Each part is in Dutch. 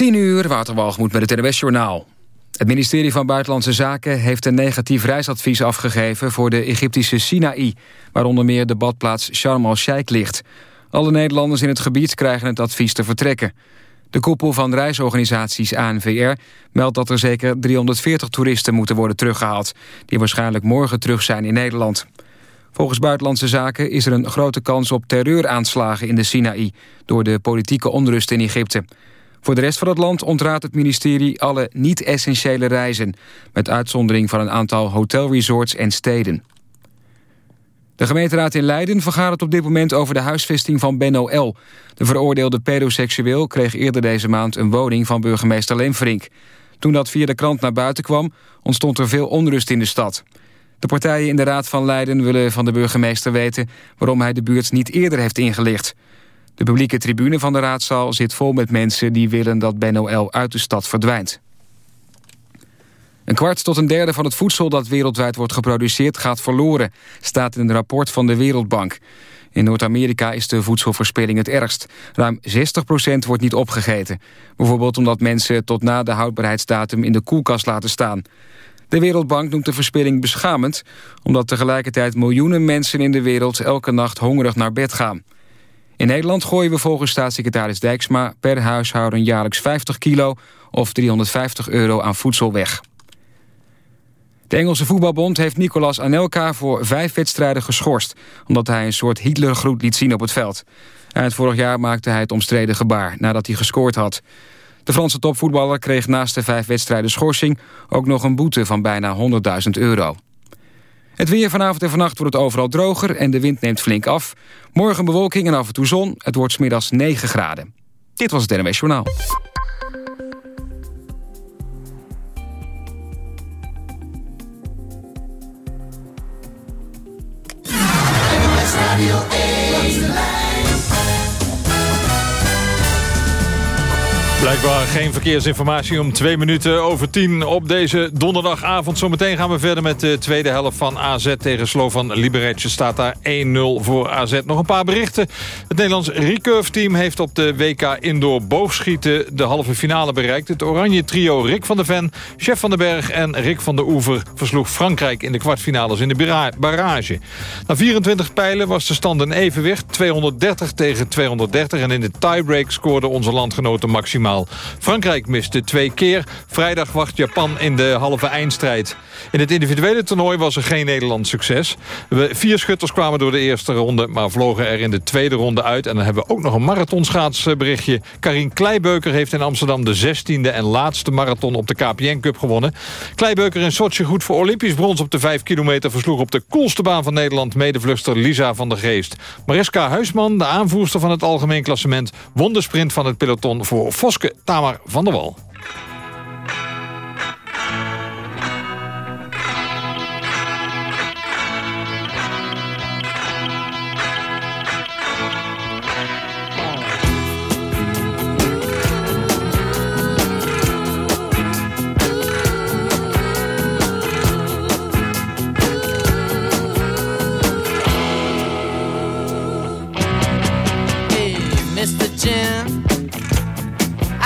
10 uur, Waterwalgemoed met het NWS Journaal. Het ministerie van Buitenlandse Zaken heeft een negatief reisadvies afgegeven... voor de Egyptische Sinaï, waar onder meer de badplaats Sharm el-Sheikh ligt. Alle Nederlanders in het gebied krijgen het advies te vertrekken. De koepel van reisorganisaties ANVR meldt dat er zeker 340 toeristen moeten worden teruggehaald... die waarschijnlijk morgen terug zijn in Nederland. Volgens Buitenlandse Zaken is er een grote kans op terreuraanslagen in de Sinaï... door de politieke onrust in Egypte. Voor de rest van het land ontraadt het ministerie alle niet-essentiële reizen... met uitzondering van een aantal hotelresorts en steden. De gemeenteraad in Leiden vergadert op dit moment over de huisvesting van Benno L. De veroordeelde pedoseksueel kreeg eerder deze maand een woning van burgemeester Lemfrink. Toen dat via de krant naar buiten kwam, ontstond er veel onrust in de stad. De partijen in de Raad van Leiden willen van de burgemeester weten... waarom hij de buurt niet eerder heeft ingelicht. De publieke tribune van de raadzaal zit vol met mensen... die willen dat Benno L. uit de stad verdwijnt. Een kwart tot een derde van het voedsel dat wereldwijd wordt geproduceerd... gaat verloren, staat in een rapport van de Wereldbank. In Noord-Amerika is de voedselverspilling het ergst. Ruim 60% wordt niet opgegeten. Bijvoorbeeld omdat mensen tot na de houdbaarheidsdatum in de koelkast laten staan. De Wereldbank noemt de verspilling beschamend... omdat tegelijkertijd miljoenen mensen in de wereld elke nacht hongerig naar bed gaan. In Nederland gooien we volgens staatssecretaris Dijksma... per huishouden jaarlijks 50 kilo of 350 euro aan voedsel weg. De Engelse voetbalbond heeft Nicolas Anelka voor vijf wedstrijden geschorst... omdat hij een soort Hitlergroet liet zien op het veld. Eind vorig jaar maakte hij het omstreden gebaar nadat hij gescoord had. De Franse topvoetballer kreeg naast de vijf wedstrijden schorsing... ook nog een boete van bijna 100.000 euro. Het weer vanavond en vannacht wordt het overal droger en de wind neemt flink af. Morgen bewolking en af en toe zon. Het wordt smiddags 9 graden. Dit was het NMS Journaal. Blijkbaar geen verkeersinformatie om twee minuten over tien op deze donderdagavond. Zometeen gaan we verder met de tweede helft van AZ tegen Slovan Liberec. staat daar 1-0 voor AZ. Nog een paar berichten. Het Nederlands recurve team heeft op de WK Indoor boogschieten de halve finale bereikt. Het oranje trio Rick van der Ven, Chef van den Berg en Rick van der Oever versloeg Frankrijk in de kwartfinales in de barrage. Na 24 pijlen was de stand een evenwicht. 230 tegen 230 en in de tiebreak scoorde onze landgenoten maximaal Frankrijk miste twee keer. Vrijdag wacht Japan in de halve eindstrijd. In het individuele toernooi was er geen Nederlands succes. Vier schutters kwamen door de eerste ronde... maar vlogen er in de tweede ronde uit. En dan hebben we ook nog een marathonschaatsberichtje. Karin Kleibeuker heeft in Amsterdam de 16e en laatste marathon... op de KPN Cup gewonnen. Kleibeuker in Sochi goed voor Olympisch brons op de 5 kilometer... versloeg op de koelste baan van Nederland medevluchter Lisa van der Geest. Mariska Huisman, de aanvoerster van het algemeen klassement... won de sprint van het peloton voor Tamar van der Wal.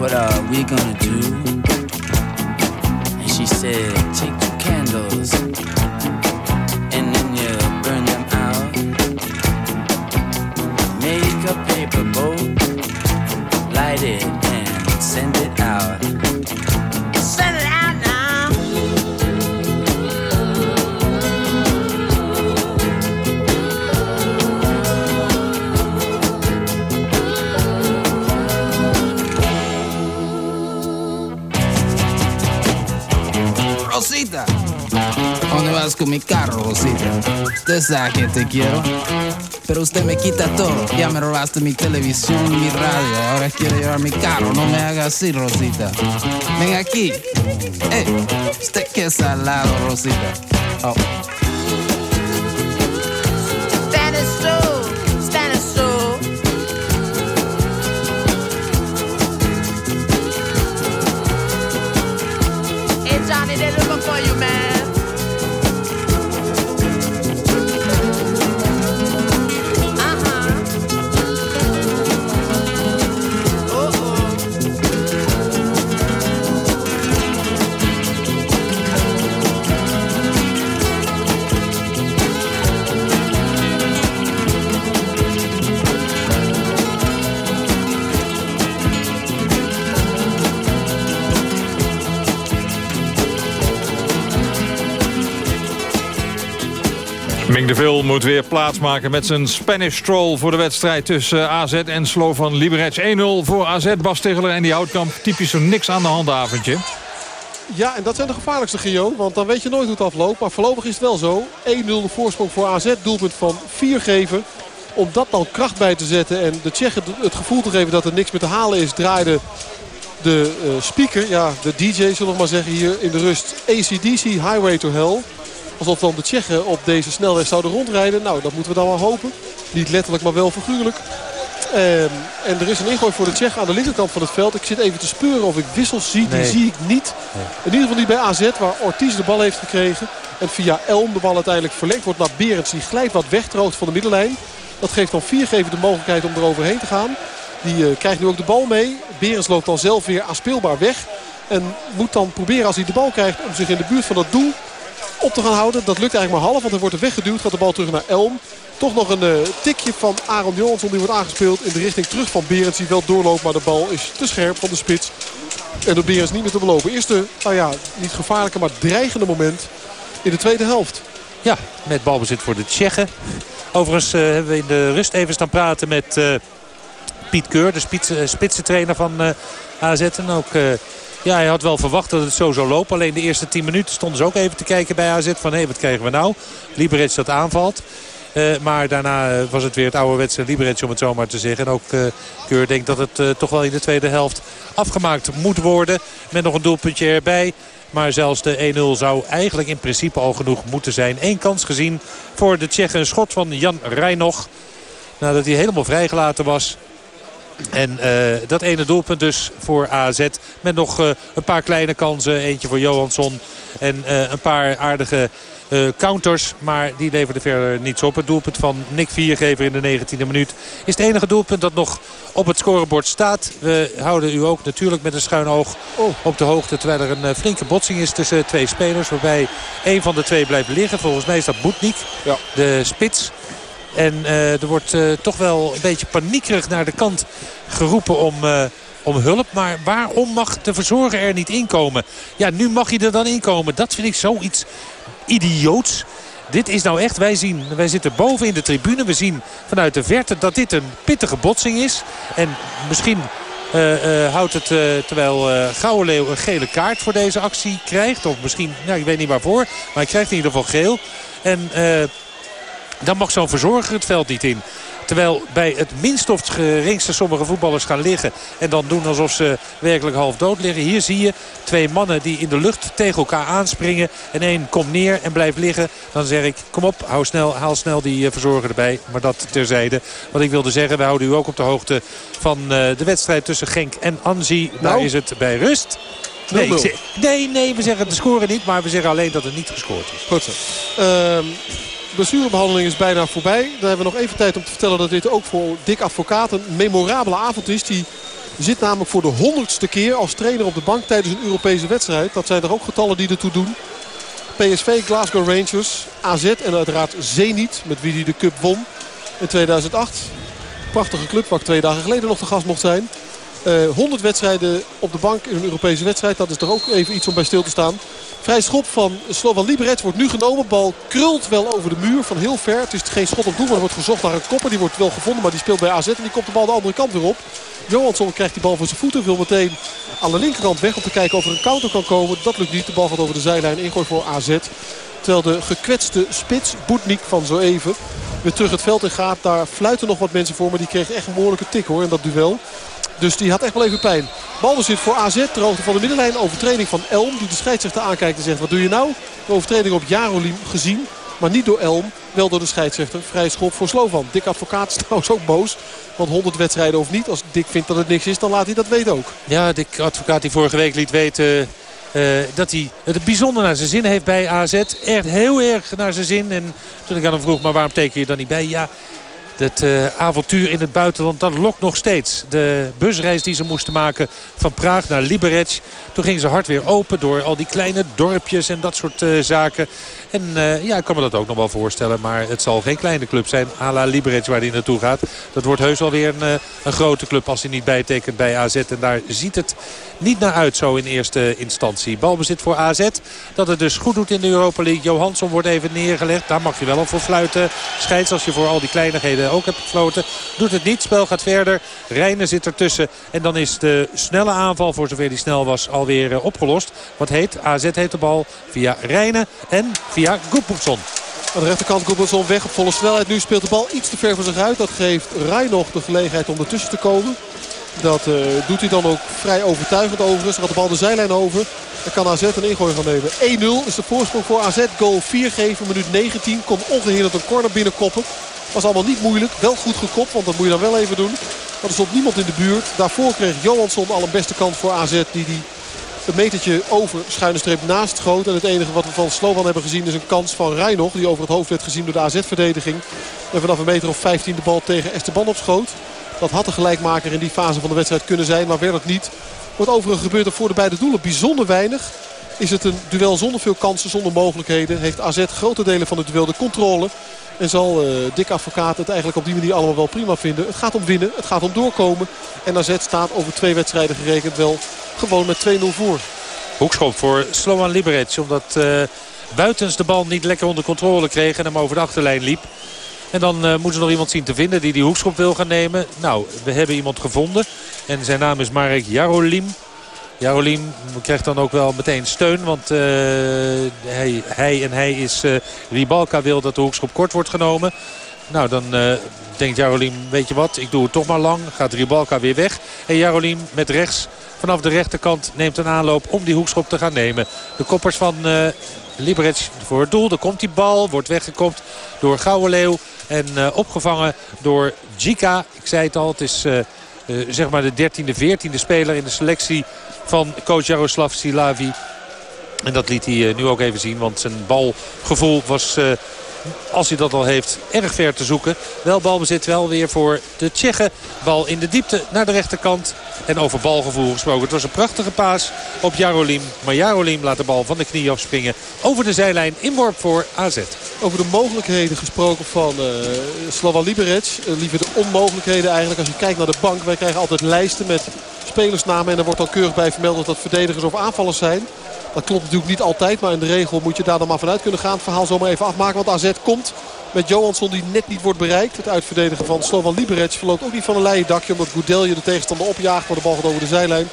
What are we gonna do? And she said, take two candles and then you burn them out. Make a paper boat, light it con mi carro, Rosita? Usted sabe que te quiero, pero usted me quita todo. Ya me robaste mi televisión, mi radio, ahora quiere llevar mi carro. No me haga así, Rosita. Ven aquí. Eh, usted que es salado, Rosita. Oh. De Vil moet weer plaatsmaken met zijn Spanish Stroll... voor de wedstrijd tussen AZ en Slovan Liberec. 1-0 voor AZ, Bas Tegeler en die Houtkamp. Typisch zo'n niks aan de hand avondje. Ja, en dat zijn de gevaarlijkste, Gio. Want dan weet je nooit hoe het afloopt. Maar voorlopig is het wel zo. 1-0 de voorsprong voor AZ. Doelpunt van 4 geven. Om dat dan kracht bij te zetten. En de Tsjechen het gevoel te geven dat er niks meer te halen is. Draaide de eh, speaker, ja, de DJ zullen we maar zeggen hier in de rust. ACDC Highway to Hell. Alsof dan de Tsjechen op deze snelweg zouden rondrijden. Nou, dat moeten we dan maar hopen. Niet letterlijk, maar wel figuurlijk. Ehm, en er is een ingooi voor de Tsjechen aan de linkerkant van het veld. Ik zit even te speuren of ik wissels zie. Die zie ik niet. In ieder geval niet bij AZ, waar Ortiz de bal heeft gekregen. En via Elm de bal uiteindelijk verlengd wordt naar Berends. Die glijdt wat wegdroogt van de middenlijn. Dat geeft dan Viergever de mogelijkheid om eroverheen te gaan. Die eh, krijgt nu ook de bal mee. Berends loopt dan zelf weer aanspeelbaar weg. En moet dan proberen als hij de bal krijgt om zich in de buurt van dat doel op te gaan houden. Dat lukt eigenlijk maar half, want hij wordt er weggeduwd. Gaat de bal terug naar Elm. Toch nog een eh, tikje van Aaron Johansson. Die wordt aangespeeld in de richting terug van Berends. Die wel doorloopt, maar de bal is te scherp van de spits. En door Berends niet meer te belopen. Eerste, nou ja, niet gevaarlijke, maar dreigende moment in de tweede helft. Ja, met balbezit voor de Tsjechen. Overigens eh, hebben we in de rust even staan praten met eh, Piet Keur. De spits, spitsentrainer van AZ. En ook... ja, hij had wel verwacht dat het zo zou lopen. Alleen de eerste 10 minuten stonden ze ook even te kijken bij AZ. Van hé, wat krijgen we nou? Liberec dat aanvalt. Eh, maar daarna eh, was het weer het ouderwetse Liberec om het zo maar te zeggen. En ook eh, Keur denkt dat het toch wel in de tweede helft afgemaakt moet worden. Met nog een doelpuntje erbij. Maar zelfs de 1-0 zou eigenlijk in principe al genoeg moeten zijn. Eén kans gezien voor de Tsjechen. Een schot van Jan Rijnog. Nadat hij helemaal vrijgelaten was. En eh, dat ene doelpunt dus voor AZ. Met nog eh, een paar kleine kansen. Eentje voor Johansson. En eh, een paar aardige counters. Maar die leverden verder niets op. Het doelpunt van Nick Viergever in de 19e minuut is het enige doelpunt dat nog op het scorebord staat. We houden u ook natuurlijk met een schuin oog op de hoogte. Terwijl er een flinke botsing is tussen twee spelers. Waarbij een van de twee blijft liggen. Volgens mij is dat Boetnik, Ja. de spits. En eh, er wordt eh, toch wel een beetje paniekerig naar de kant geroepen om, eh, om hulp. Maar waarom mag de verzorger er niet inkomen? Ja, nu mag hij er dan inkomen. Dat vind ik zoiets idioots. Dit is nou echt, wij, zien, wij zitten boven in de tribune. We zien vanuit de verte dat dit een pittige botsing is. En misschien houdt het, terwijl Leeuw een gele kaart voor deze actie krijgt. Of misschien, nou, ik weet niet waarvoor. Maar hij krijgt in ieder geval geel. En dan mag zo'n verzorger het veld niet in. Terwijl bij het minst of het geringste sommige voetballers gaan liggen. En dan doen alsof ze werkelijk half dood liggen. Hier zie je twee mannen die in de lucht tegen elkaar aanspringen. En één komt neer en blijft liggen. Dan zeg ik, kom op, hou snel, haal snel die eh, verzorger erbij. Maar dat terzijde. Wat ik wilde zeggen, we houden u ook op de hoogte van eh, de wedstrijd tussen Genk en Anzi. Daar Nou. is het bij rust. Nee, 0-0. ik zeg- nee, nee, we zeggen de score niet. Maar we zeggen alleen dat er niet gescoord is. Goed zo. Ehm, blessurebehandeling is bijna voorbij. Dan hebben we nog even tijd om te vertellen dat dit ook voor Dick Advocaat een memorabele avond is. Die Zit namelijk voor de honderdste keer als trainer op de bank tijdens een Europese wedstrijd. Dat zijn er ook getallen die ertoe doen. PSV, Glasgow Rangers, AZ en uiteraard Zenit. Met wie hij de cup won in 2008. Prachtige club waar ik twee dagen geleden nog de gast mocht zijn. Uh, eh, 100 wedstrijden op de bank in een Europese wedstrijd. Dat is toch ook even iets om bij stil te staan. Vrij schop van Slovan Liberec wordt nu genomen. Bal krult wel over de muur van heel ver. Het is geen schot op doel, maar er wordt gezocht naar een kopper. Die wordt wel gevonden, maar die speelt bij AZ. En die komt de bal de andere kant weer op. Johansson krijgt die bal voor zijn voeten. Wil meteen aan de linkerkant weg om te kijken of er een counter kan komen. Dat lukt niet. De bal gaat over de zijlijn. Ingooi voor AZ. Terwijl de gekwetste spits, Boetnik van zo even, weer terug het veld in gaat. Daar fluiten nog wat mensen voor, maar die kreeg echt een behoorlijke tik hoor in dat duel. Dus die had echt wel even pijn. zit voor AZ ter hoogte van de middenlijn. Overtreding van Elm die de scheidsrechter aankijkt en zegt wat doe je nou? De overtreding op Jarolim gezien. Maar niet door Elm, wel door de scheidsrechter. Vrij schop voor Slovan. Dick Advocaat is trouwens ook boos. Want 100 wedstrijden of niet, als Dick vindt dat het niks is, dan laat hij dat weten ook. Ja, Dick Advocaat die vorige week liet weten... Uh, dat hij het bijzonder naar zijn zin heeft bij AZ. Echt heel erg naar zijn zin. En toen ik aan hem vroeg, maar waarom teken je dan niet bij? Ja, het uh, avontuur in het buitenland, dat lokt nog steeds. De busreis die ze moesten maken van Praag naar Liberec. Toen gingen ze hard weer open door al die kleine dorpjes en dat soort uh, zaken. En uh, ja, ik kan me dat ook nog wel voorstellen. Maar het zal geen kleine club zijn. A la Liberec waar hij naartoe gaat. Dat wordt heus wel weer een, een grote club als hij niet bijtekent bij AZ. En daar ziet het niet naar uit zo in eerste instantie. Balbezit voor AZ. Dat het dus goed doet in de Europa League. Johansson wordt even neergelegd. Daar mag je wel op voor fluiten. Scheids als je voor al die kleinigheden ook hebt gefloten. Doet het niet. Spel gaat verder. Rijnen zit ertussen. En dan is de snelle aanval, voor zover die snel was, alweer eh, opgelost. Wat heet? AZ heeft de bal via Rijnen en via Goedboekson. Aan de rechterkant Goedboekson weg op volle snelheid. Nu speelt de bal iets te ver voor zich uit. Dat geeft Rijn nog de gelegenheid om ertussen te komen. Dat uh, doet hij dan ook vrij overtuigend overigens. Dan gaat de bal de zijlijn over. Dan kan AZ een ingooi gaan nemen. 1-0 is de voorsprong voor AZ. Goal 4 geven, minuut 19. Kon ongehinderd een corner binnenkoppen. Was allemaal niet moeilijk. Wel goed gekopt, want dat moet je dan wel even doen. Maar er stond niemand in de buurt. Daarvoor kreeg Johansson al een beste kant voor AZ. Die die een metertje over schuine streep naast schoot. En het enige wat we van Slovan hebben gezien is een kans van Rijnog. Die over het hoofd werd gezien door de AZ-verdediging. En vanaf een meter of 15 de bal tegen Esteban opschoot. Dat had de gelijkmaker in die fase van de wedstrijd kunnen zijn. Maar werd het niet. Wat overigens gebeurt er voor de beide doelen bijzonder weinig. Is het een duel zonder veel kansen, zonder mogelijkheden. Heeft AZ grote delen van het duel de controle. En zal uh, Dick Advocaat het eigenlijk op die manier allemaal wel prima vinden. Het gaat om winnen, het gaat om doorkomen. En AZ staat over twee wedstrijden gerekend wel gewoon met 2-0 voor. Hoekschop voor Sloan Liberec. Omdat uh, buitens de bal niet lekker onder controle kreeg en hem over de achterlijn liep. En dan uh, moeten ze nog iemand zien te vinden die die hoekschop wil gaan nemen. Nou, we hebben iemand gevonden. En zijn naam is Marek Jarolim. Jarolim krijgt dan ook wel meteen steun. Want uh, hij, hij, en hij is... Uh, Ribalka wil dat de hoekschop kort wordt genomen. Nou, dan uh, denkt Jarolim, weet je wat, ik doe het toch maar lang. Gaat Ribalka weer weg. En Jarolim met rechts vanaf de rechterkant neemt een aanloop om die hoekschop te gaan nemen. De koppers van uh, Liberec voor het doel. Daar komt die bal, wordt weggekopt door Gouwenleeuw. En opgevangen door Jika. Ik zei het al, het is zeg maar de 13e, 14e speler in de selectie van coach Jaroslav Silavi. En dat liet hij nu ook even zien, want zijn balgevoel was als hij dat al heeft, erg ver te zoeken. Wel balbezit wel weer voor de Tsjechen. Bal in de diepte naar de rechterkant. En over balgevoel gesproken. Het was een prachtige paas op Jarolim. Maar Jarolim laat de bal van de knie afspringen. Over de zijlijn. Inworp voor AZ. Over de mogelijkheden gesproken van uh, Slava Liberec. Uh, liever de onmogelijkheden eigenlijk. Als je kijkt naar de bank. Wij krijgen altijd lijsten met spelersnamen. En er wordt dan keurig bij vermeld dat dat verdedigers of aanvallers zijn. Dat klopt natuurlijk niet altijd. Maar in de regel moet je daar dan maar vanuit kunnen gaan. Het verhaal zomaar even afmaken. Want AZ komt met Johansson die net niet wordt bereikt. Het uitverdedigen van Slovan Liberec verloopt ook niet van een leien dakje. Omdat Goudelje de tegenstander opjaagt. Maar de bal gaat over de zijlijn.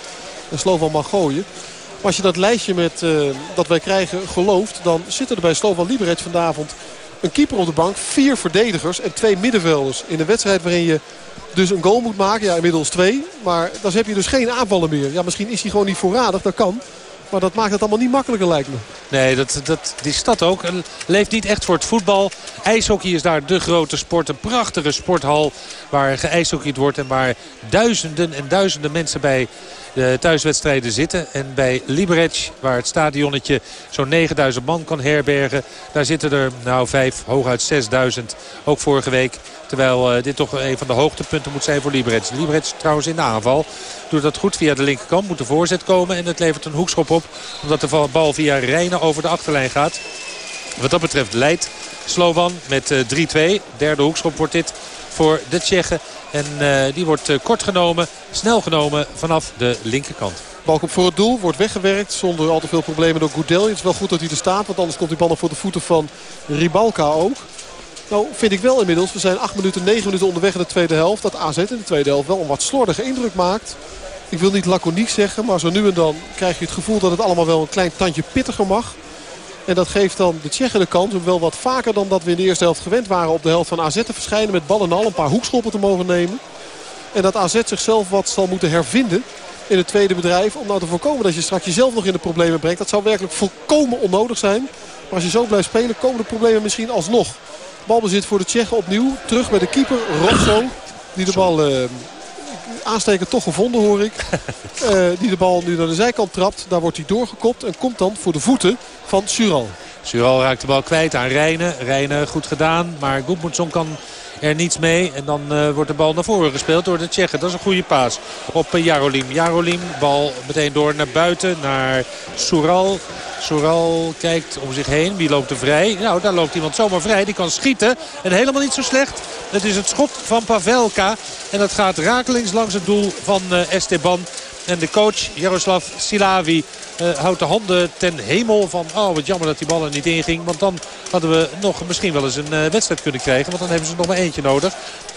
En Slovan mag gooien. Als je dat lijstje met, uh, dat wij krijgen gelooft. Dan zitten er bij Slovan Liberec vanavond een keeper op de bank. Vier verdedigers en twee middenvelders. In een wedstrijd waarin je dus een goal moet maken. Ja, inmiddels twee. Maar dan heb je dus geen aanvallen meer. Ja, misschien is hij gewoon niet voorradig. Dat kan. Maar dat maakt het allemaal niet makkelijker lijkt me. Nee, dat, dat, die stad ook leeft niet echt voor het voetbal. IJshockey is daar de grote sport. Een prachtige sporthal waar geijshockeyd wordt. En waar duizenden en duizenden mensen bij de thuiswedstrijden zitten. En bij Liberec, waar het stadionnetje zo'n 9000 man kan herbergen... daar zitten er nou vijf, hooguit 6000, ook vorige week. Terwijl uh, dit toch een van de hoogtepunten moet zijn voor Liberec. Liberec trouwens in de aanval doet dat goed via de linkerkant. Moet de voorzet komen en het levert een hoekschop op. Omdat de bal via Rijnen over de achterlijn gaat. Wat dat betreft leidt Slovan met 3-2. Derde hoekschop wordt dit voor de Tsjechen. En uh, die wordt uh, kort genomen, snel genomen vanaf de linkerkant. Balkop voor het doel, wordt weggewerkt zonder al te veel problemen door Goedel. Het is wel goed dat hij er staat, want anders komt die bal voor de voeten van Ribalka ook. Nou vind ik wel inmiddels, we zijn 8 minuten, 9 minuten onderweg in de tweede helft. Dat AZ in de tweede helft wel een wat slordige indruk maakt. Ik wil niet laconiek zeggen, maar zo nu en dan krijg je het gevoel dat het allemaal wel een klein tandje pittiger mag. En dat geeft dan de Tsjechen de kans om wel wat vaker dan dat we in de eerste helft gewend waren op de helft van AZ te verschijnen. Met ballen en al een paar hoekschoppen te mogen nemen. En dat AZ zichzelf wat zal moeten hervinden in het tweede bedrijf. Om nou te voorkomen dat je straks jezelf nog in de problemen brengt. Dat zou werkelijk volkomen onnodig zijn. Maar als je zo blijft spelen komen de problemen misschien alsnog. Balbezit voor de Tsjechen opnieuw. Terug bij de keeper Rosso. Die de bal uh, aansteken toch gevonden hoor ik. Uh, die de bal nu naar de zijkant trapt. Daar wordt hij doorgekopt. En komt dan voor de voeten van Sural. Sural raakt de bal kwijt aan Rijnen. Rijnen goed gedaan. Maar Goedmoedson kan er niets mee. En dan uh, wordt de bal naar voren gespeeld door de Tsjechen. Dat is een goede paas op uh, Jarolim. Jarolim, bal meteen door naar buiten, naar Soural. Soural kijkt om zich heen. Wie loopt er vrij? Nou, daar loopt iemand zomaar vrij. Die kan schieten. En helemaal niet zo slecht. Het is het schot van Pavelka. En dat gaat rakelings langs het doel van uh, Esteban. En de coach Jaroslav Silavi uh, houdt de handen ten hemel van... oh, wat jammer dat die bal er niet inging. Want dan hadden we nog misschien wel eens een uh, wedstrijd kunnen krijgen. Want dan hebben ze nog maar eentje nodig.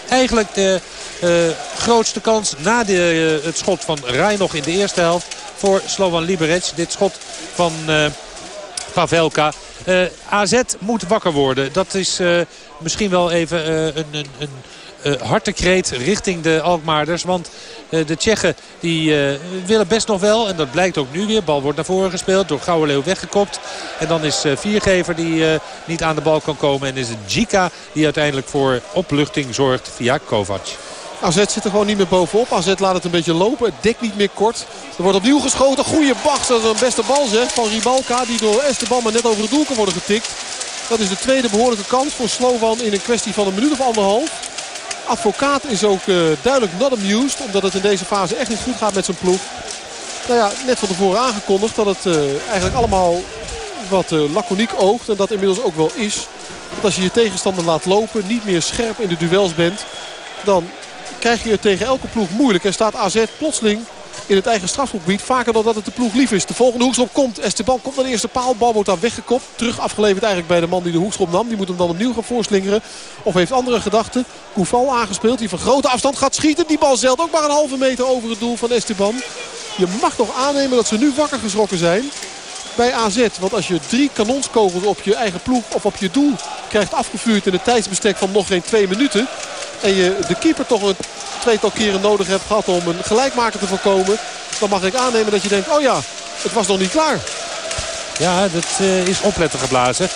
Eigenlijk de uh, grootste kans na de, het schot van Rijn nog in de eerste helft... voor Slovan Liberec. Dit schot van Pavelka. AZ moet wakker worden. Dat is misschien wel even een... een, een uh, hartekreet richting de Alkmaarders. Want uh, de Tsjechen die uh, willen best nog wel. En dat blijkt ook nu weer. Bal wordt naar voren gespeeld. Door Gouwe Leeuw weggekopt. En dan is Viergever die niet aan de bal kan komen. En is het Jika die uiteindelijk voor opluchting zorgt via Kovac. AZ zit er gewoon niet meer bovenop. AZ laat het een beetje lopen. Het dekt niet meer kort. Er wordt opnieuw geschoten. Goeie Bach. Dat is een beste bal zeg. Van Ribalka. Die door Esteban maar net over het doel kan worden getikt. Dat is de tweede behoorlijke kans voor Slovan in een kwestie van een minuut of anderhalf. Advocaat is ook uh, duidelijk not amused. Omdat het in deze fase echt niet goed gaat met zijn ploeg. Nou ja, net van tevoren aangekondigd dat het uh, eigenlijk allemaal wat uh, laconiek oogt. En dat inmiddels ook wel is. Want als je je tegenstander laat lopen, niet meer scherp in de duels bent. Dan krijg je het tegen elke ploeg moeilijk. En staat AZ plotseling in het eigen strafgebied. Vaker dan dat het de ploeg lief is. De volgende hoekschop komt. Esteban komt naar de eerste paal. Bal wordt daar weggekopt. Terug afgeleverd eigenlijk bij de man die de hoekschop nam. Die moet hem dan opnieuw gaan voorslingeren. Of heeft andere gedachten. Koeval aangespeeld. Die van grote afstand gaat schieten. Die bal zelt ook maar een halve meter over het doel van Esteban. Je mag toch aannemen dat ze nu wakker geschrokken zijn bij AZ. Want als je drie kanonskogels op je eigen ploeg of op je doel krijgt afgevuurd in een tijdsbestek van nog geen twee minuten. En je de keeper toch een tweetal keren nodig hebt gehad om een gelijkmaker te voorkomen. Dan mag ik aannemen dat je denkt, oh ja, het was nog niet klaar. Ja, dat uh, is opletten geblazen.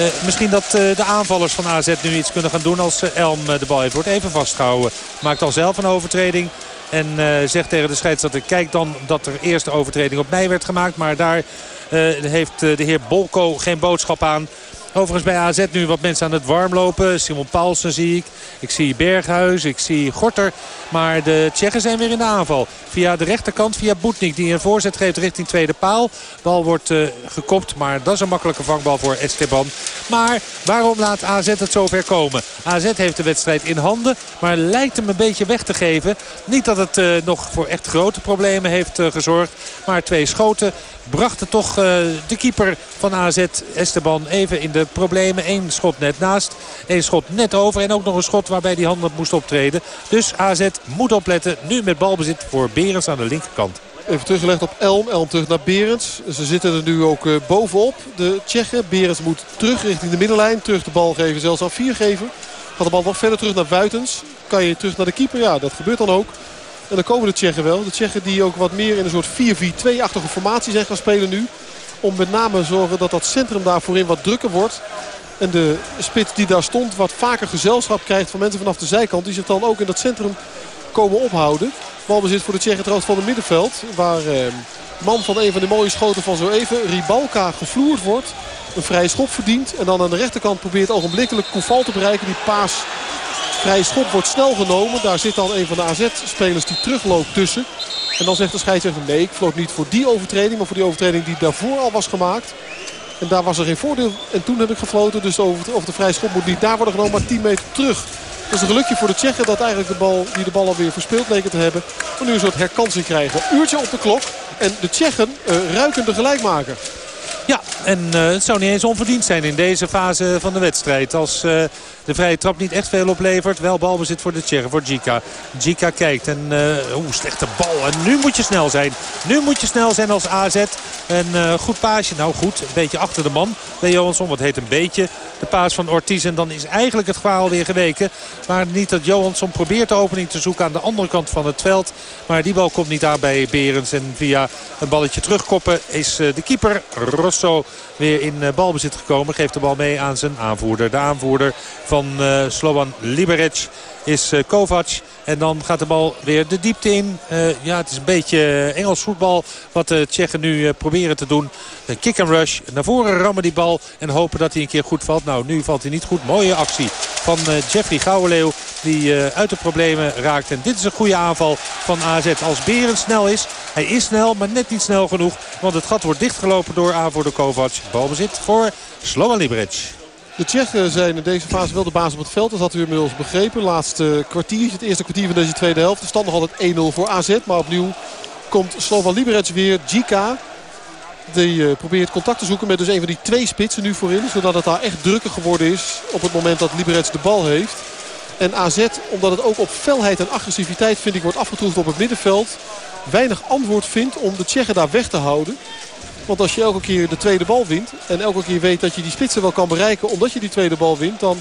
Uh, misschien dat uh, de aanvallers van AZ nu iets kunnen gaan doen als Elm de bal heeft. Wordt even vastgehouden. Maakt dan zelf een overtreding. En zegt tegen de scheidsrechter, kijk dan dat er eerst de overtreding op mij werd gemaakt. Maar daar heeft de heer Bolko geen boodschap aan. Overigens bij AZ nu wat mensen aan het warm lopen. Simon Paulsen zie ik. Ik zie Berghuis, ik zie Gorter. Maar de Tsjechen zijn weer in de aanval. Via de rechterkant, via Boetnik die een voorzet geeft richting tweede paal. Bal wordt uh, gekopt, maar dat is een makkelijke vangbal voor Esteban. Maar waarom laat AZ het zover komen? AZ heeft de wedstrijd in handen, maar lijkt hem een beetje weg te geven. Niet dat het uh, nog voor echt grote problemen heeft uh, gezorgd. Maar twee schoten brachten toch de keeper van AZ, Esteban, even in de problemen. Eén schot net naast, één schot net over en ook nog een schot waarbij die handen moest optreden. Dus AZ moet opletten. Nu met balbezit voor Berends aan de linkerkant. Even teruggelegd op Elm. Elm terug naar Berends. Ze zitten er nu ook uh, bovenop. De Tsjechen. Berends moet terug richting de middenlijn. Terug de bal geven. Zelfs al vier geven. Gaat de bal nog verder terug naar Buitens. Kan je terug naar de keeper? Ja, dat gebeurt dan ook. En dan komen de Tsjechen wel. De Tsjechen die ook wat meer in een soort 4-4-2-achtige formatie zijn gaan spelen nu. Om met name zorgen dat dat centrum daar voorin wat drukker wordt. En de spits die daar stond wat vaker gezelschap krijgt van mensen vanaf de zijkant. Die zich dan ook in dat centrum komen ophouden. Balbezit voor de Tsjechen trouwens van het middenveld. Waar eh, man van een van de mooie schoten van zo even, Ribalka, gevloerd wordt. Een vrije schop verdient. En dan aan de rechterkant probeert ogenblikkelijk Koeval te bereiken. Die paas vrije schop wordt snel genomen. Daar zit dan een van de AZ-spelers die terugloopt tussen. En dan zegt de scheidsrechter nee, ik floot niet voor die overtreding. Maar voor die overtreding die daarvoor al was gemaakt. En daar was er geen voordeel. En toen heb ik gefloten. Dus of de vrije schop moet niet daar worden genomen. Maar 10 meter terug. Dat is een gelukje voor de Tsjechen dat eigenlijk de bal, die de bal alweer verspeeld leken te hebben. Maar nu een soort herkansing krijgen. Uurtje op de klok. En de Tsjechen uh, ruiken de gelijkmaker. Ja, en uh, het zou niet eens onverdiend zijn in deze fase van de wedstrijd. Als uh, de vrije trap niet echt veel oplevert. Wel balbezit voor de Tsjechen, voor Gika. Gika kijkt en uh, oeh, slechte bal. En nu moet je snel zijn. Nu moet je snel zijn als AZ. En uh, goed paasje. Nou goed, een beetje achter de man. Bij Johansson, wat heet een beetje. De paas van Ortiz. En dan is eigenlijk het gevaar alweer geweken. Maar niet dat Johansson probeert de opening te zoeken aan de andere kant van het veld. Maar die bal komt niet aan bij Berens. En via een balletje terugkoppen is uh, de keeper Rosso weer in balbezit gekomen. Geeft de bal mee aan zijn aanvoerder. De aanvoerder van uh, Slovan Liberec is uh, Kovac. En dan gaat de bal weer de diepte in. Uh, ja, het is een beetje Engels voetbal wat de Tsjechen nu proberen te doen. kick and rush. Naar voren rammen die bal en hopen dat hij een keer goed valt. Nou, nu valt hij niet goed. Mooie actie van Jeffrey Gouwenleeuw die uit de problemen raakt. En dit is een goede aanval van AZ. Als Beren snel is. Hij is snel, maar net niet snel genoeg. Want het gat wordt dichtgelopen door aanvoerder Kovac. Balbezit voor Slovan Liberec. De Tsjechen zijn in deze fase wel de baas op het veld. Dat had u inmiddels begrepen. Laatste kwartier, het eerste kwartier van deze tweede helft. De stand nog altijd 1-0 voor AZ. Maar opnieuw komt Slovan Liberec weer. Gika. Die uh, probeert contact te zoeken met dus een van die twee spitsen nu voorin. Zodat het daar echt drukker geworden is op het moment dat Liberec de bal heeft. En AZ, omdat het ook op felheid en agressiviteit vind ik wordt afgetroefd op het middenveld. Weinig antwoord vindt om de Tsjechen daar weg te houden. Want als je elke keer de tweede bal wint... en elke keer weet dat je die spitsen wel kan bereiken omdat je die tweede bal wint... dan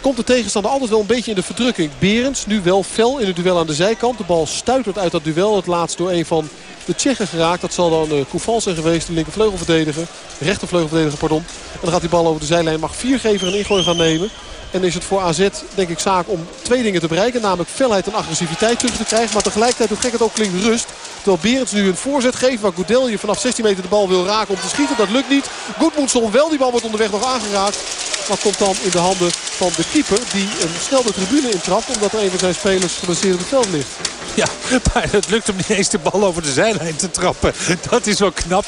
komt de tegenstander altijd wel een beetje in de verdrukking. Berends nu wel fel in het duel aan de zijkant. De bal stuitert uit dat duel. Het laatst door een van de Tsjechen geraakt. Dat zal dan uh, Koeval zijn geweest, de linkervleugelverdediger. Rechtervleugelverdediger, pardon. En dan gaat die bal over de zijlijn. Mag viergever een ingooi gaan nemen. En is het voor AZ denk ik zaak om twee dingen te bereiken. Namelijk felheid en agressiviteit terug te krijgen. Maar tegelijkertijd, hoe gek het ook klinkt, rust. Terwijl Berends nu een voorzet geeft waar Goudelje vanaf 16 meter de bal wil raken om te schieten. Dat lukt niet. Goedmoedson wel. Die bal wordt onderweg nog aangeraakt. Maar komt dan in de handen van de keeper. Die een snel de tribune intrapt. Omdat er een van zijn spelers geblesseerd op het veld ligt. Ja, maar het lukt hem niet eens de bal over de zijlijn te trappen. Dat is wel knap.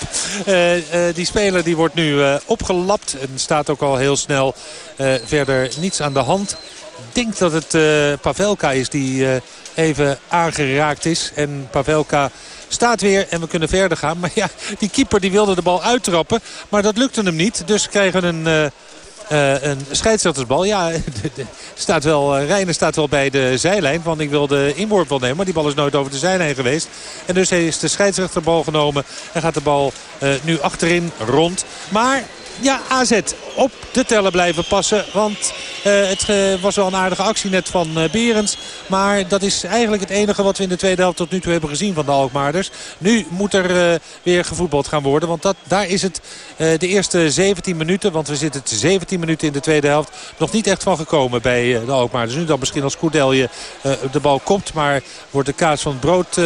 Uh, uh, die speler die wordt nu uh, opgelapt. En staat ook al heel snel verder niets aan de hand. Ik denk dat het Pavelka is die even aangeraakt is. En Pavelka staat weer en we kunnen verder gaan. Maar ja, die keeper die wilde de bal uittrappen. Maar dat lukte hem niet. Dus krijgen we een... Uh, een scheidsrechtersbal. Ja, staat wel, uh, Reiner staat wel bij de zijlijn. Want ik wil de inworp wel nemen. Maar die bal is nooit over de zijlijn geweest. En dus is de scheidsrechterbal genomen. En gaat de bal uh, nu achterin rond. Maar ja, AZ op de tellen blijven passen. Want uh, het uh, was wel een aardige actie net van uh, Berends. Maar dat is eigenlijk het enige wat we in de tweede helft tot nu toe hebben gezien van de Alkmaarders. Nu moet er weer gevoetbald gaan worden. Want dat, daar is het de eerste 17 minuten. Want we zitten 17 minuten in de tweede helft. Nog niet echt van gekomen bij de Alkmaarders. Nu dan misschien als Koedelje de bal komt. Maar wordt de kaas van het brood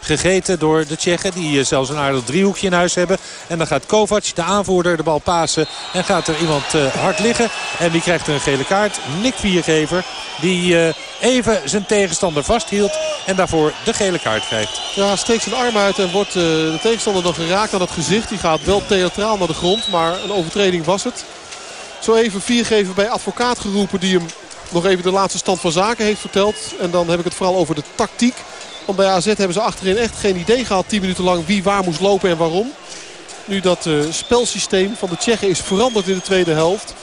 gegeten door de Tsjechen. Die zelfs een aardig driehoekje in huis hebben. En dan gaat Kovac, de aanvoerder, de bal pasen. En gaat er iemand hard liggen. En wie krijgt een gele kaart? Nick Viergever. Die uh, even zijn tegenstander vasthield. En daarvoor de gele kaart krijgt. Ja, steekt zijn arm uit en wordt uh, de tegenstander dan geraakt aan het gezicht. Die gaat wel theatraal naar de grond. Maar een overtreding was het. Zo even Viergever bij advocaat geroepen. Die hem nog even de laatste stand van zaken heeft verteld. En dan heb ik het vooral over de tactiek. Want bij AZ hebben ze achterin echt geen idee gehad. 10 minuten lang wie waar moest lopen en waarom. Nu dat uh, spelsysteem van de Tsjechen is veranderd in de tweede helft.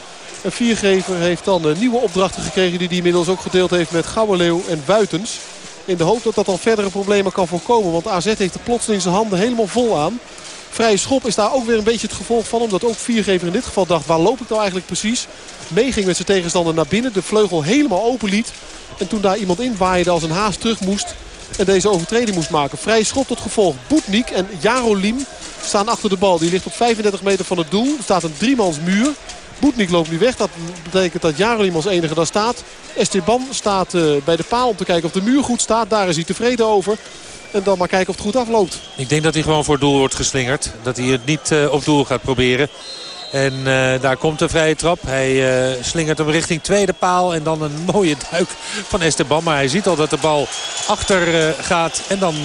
En Viergever heeft dan uh, nieuwe opdrachten gekregen die hij inmiddels ook gedeeld heeft met Gouwenleeuw en Buitens. In de hoop dat dat dan verdere problemen kan voorkomen. Want AZ heeft de plotseling zijn handen helemaal vol aan. Vrije schop is daar ook weer een beetje het gevolg van. Omdat ook Viergever in dit geval dacht, waar loop ik nou eigenlijk precies? Meeging met zijn tegenstander naar binnen. De vleugel helemaal open liet. En toen daar iemand in waaide als een haas terug moest. En deze overtreding moest maken. Vrije schop tot gevolg. Boetnik en Jarolim staan achter de bal. Die ligt op 35 meter van het doel. Er staat een driemans muur. Boetnik loopt nu weg. Dat betekent dat Jarolim als enige daar staat. Esteban staat bij de paal om te kijken of de muur goed staat. Daar is hij tevreden over. En dan maar kijken of het goed afloopt. Ik denk dat hij gewoon voor doel wordt geslingerd. Dat hij het niet op doel gaat proberen. En uh, daar komt de vrije trap. Hij slingert hem richting tweede paal. En dan een mooie duik van Esteban. Maar hij ziet al dat de bal achter gaat. En dan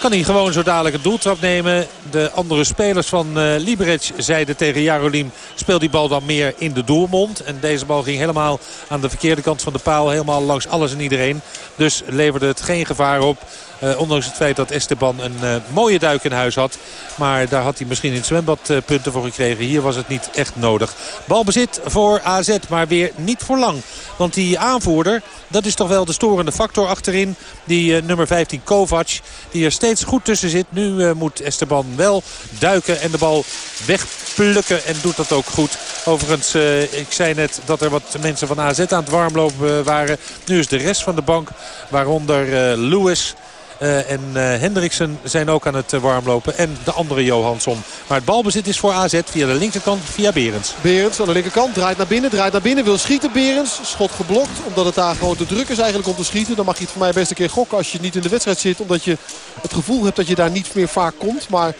kan hij gewoon zo dadelijk een doeltrap nemen. De andere spelers van uh, Liberec zeiden tegen Jarolim... speel die bal dan meer in de doelmond. En deze bal ging helemaal aan de verkeerde kant van de paal. Helemaal langs alles en iedereen. Dus leverde het geen gevaar op. Uh, ondanks het feit dat Esteban een uh, mooie duik in huis had. Maar daar had hij misschien in het zwembad uh, punten voor gekregen. Hier was het niet echt nodig. Balbezit voor AZ, maar weer niet voor lang. Want die aanvoerder, dat is toch wel de storende factor achterin. Die nummer 15 Kovac, die er steeds goed tussen zit. Nu moet Esteban wel duiken en de bal wegplukken. En doet dat ook goed. Overigens, ik zei net dat er wat mensen van AZ aan het warmlopen waren. Nu is de rest van de bank, waaronder Lewis... Uh, en uh, Hendriksen zijn ook aan het uh, warmlopen. En de andere Johansson. Maar het balbezit is voor AZ via de linkerkant via Berends. Berends aan de linkerkant draait naar binnen. Draait naar binnen. Wil schieten Berends. Schot geblokt. Omdat het daar gewoon te druk is eigenlijk om te schieten. Dan mag je het voor mij best een keer gokken als je niet in de wedstrijd zit. Omdat je het gevoel hebt dat je daar niet meer vaak komt. Maar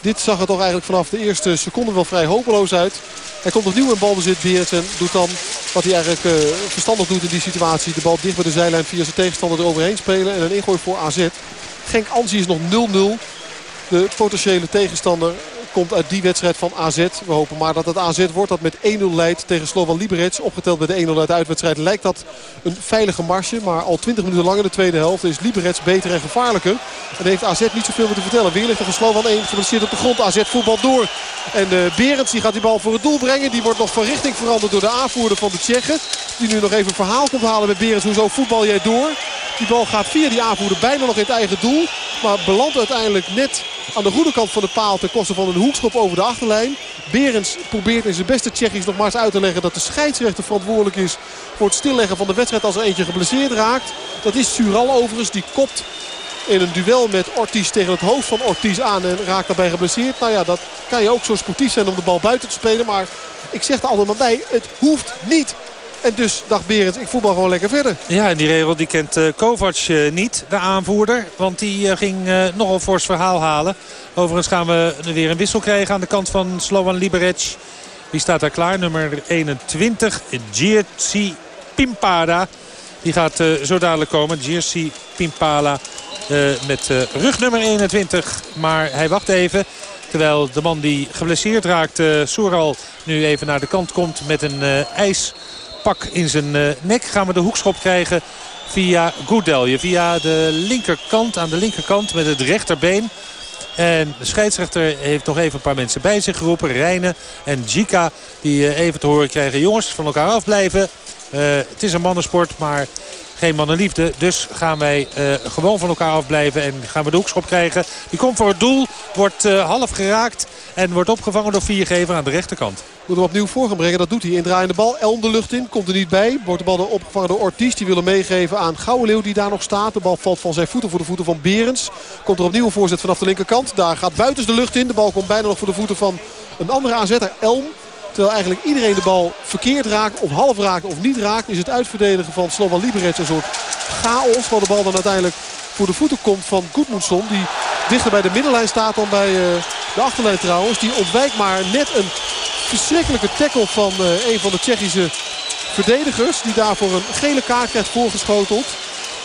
dit zag er toch eigenlijk vanaf de eerste seconde wel vrij hopeloos uit. Hij komt opnieuw in balbezit. Berends en doet dan wat hij eigenlijk uh, verstandig doet in die situatie. De bal dicht bij de zijlijn via zijn tegenstander eroverheen spelen. En een ingooi voor AZ. Genk Anzi is nog 0-0. De potentiële tegenstander komt uit die wedstrijd van AZ. We hopen maar dat het AZ wordt dat met 1-0 leidt tegen Slovan Liberec. Opgeteld bij de 1-0 uit de uitwedstrijd lijkt dat een veilige marge. Maar al 20 minuten lang in de tweede helft is Liberec beter en gevaarlijker. En heeft AZ niet zoveel meer te vertellen. Weer ligt er van Slovan 1 geblesseerd op de grond. AZ voetbal door. En uh, Berends die gaat die bal voor het doel brengen. Die wordt nog van richting veranderd door de aanvoerder van de Tsjechen. Die nu nog even een verhaal komt halen met Berends. Hoezo voetbal jij door? Die bal gaat via die aanvoerder bijna nog in het eigen doel. Maar belandt uiteindelijk net aan de goede kant van de paal ten koste van een hoekschop over de achterlijn. Berends probeert in zijn beste Tsjechisch nog maar eens uit te leggen dat de scheidsrechter verantwoordelijk is voor het stilleggen van de wedstrijd als er eentje geblesseerd raakt. Dat is Sural overigens, die kopt in een duel met Ortiz tegen het hoofd van Ortiz aan en raakt daarbij geblesseerd. Nou ja, dat kan je ook zo sportief zijn om de bal buiten te spelen. Maar ik zeg er altijd maar bij, het hoeft niet. En dus dacht Berends, ik voetbal gewoon lekker verder. Ja, en die regel die kent uh, Kovac uh, niet, de aanvoerder. Want die uh, ging nogal fors verhaal halen. Overigens gaan we weer een wissel krijgen aan de kant van Slovan Liberec. Wie staat daar klaar? Nummer 21, Jerzy Pimpada. Die gaat zo dadelijk komen. Jerzy Pimpala met rug nummer 21. Maar hij wacht even. Terwijl de man die geblesseerd raakt, Soeral, nu even naar de kant komt met een ijs pak in zijn uh, nek. Gaan we de hoekschop krijgen via Goudelje. Via de linkerkant, aan de linkerkant met het rechterbeen. En de scheidsrechter heeft nog even een paar mensen bij zich geroepen. Rijnen en Jika die uh, even te horen krijgen. Jongens, van elkaar afblijven. Uh, het is een mannensport, maar geen mannenliefde. Dus gaan wij uh, gewoon van elkaar afblijven en gaan we de hoekschop krijgen. Die komt voor het doel, wordt uh, half geraakt en wordt opgevangen door Viergever aan de rechterkant. Moet hem opnieuw voor gaan brengen. Dat doet hij. Indraaiende bal. Elm de lucht in. Komt er niet bij. Wordt de bal opgevangen door Ortiz. Die wil hem meegeven aan Gouwenleeuw die daar nog staat. De bal valt van zijn voeten voor de voeten van Berends. Komt er opnieuw een voorzet vanaf de linkerkant. Daar gaat buiten de lucht in. De bal komt bijna nog voor de voeten van een andere aanzetter. Elm. Terwijl eigenlijk iedereen de bal verkeerd raakt of half raakt of niet raakt. Is het uitverdedigen van Slovan Liberec een soort chaos. Waar de bal dan uiteindelijk voor de voeten komt van Goedmoedson. Die dichter bij de middenlijn staat dan bij uh, de achterlijn trouwens. Die ontwijkt maar net een verschrikkelijke tackle van uh, een van de Tsjechische verdedigers. Die daarvoor een gele kaart krijgt voorgeschoteld.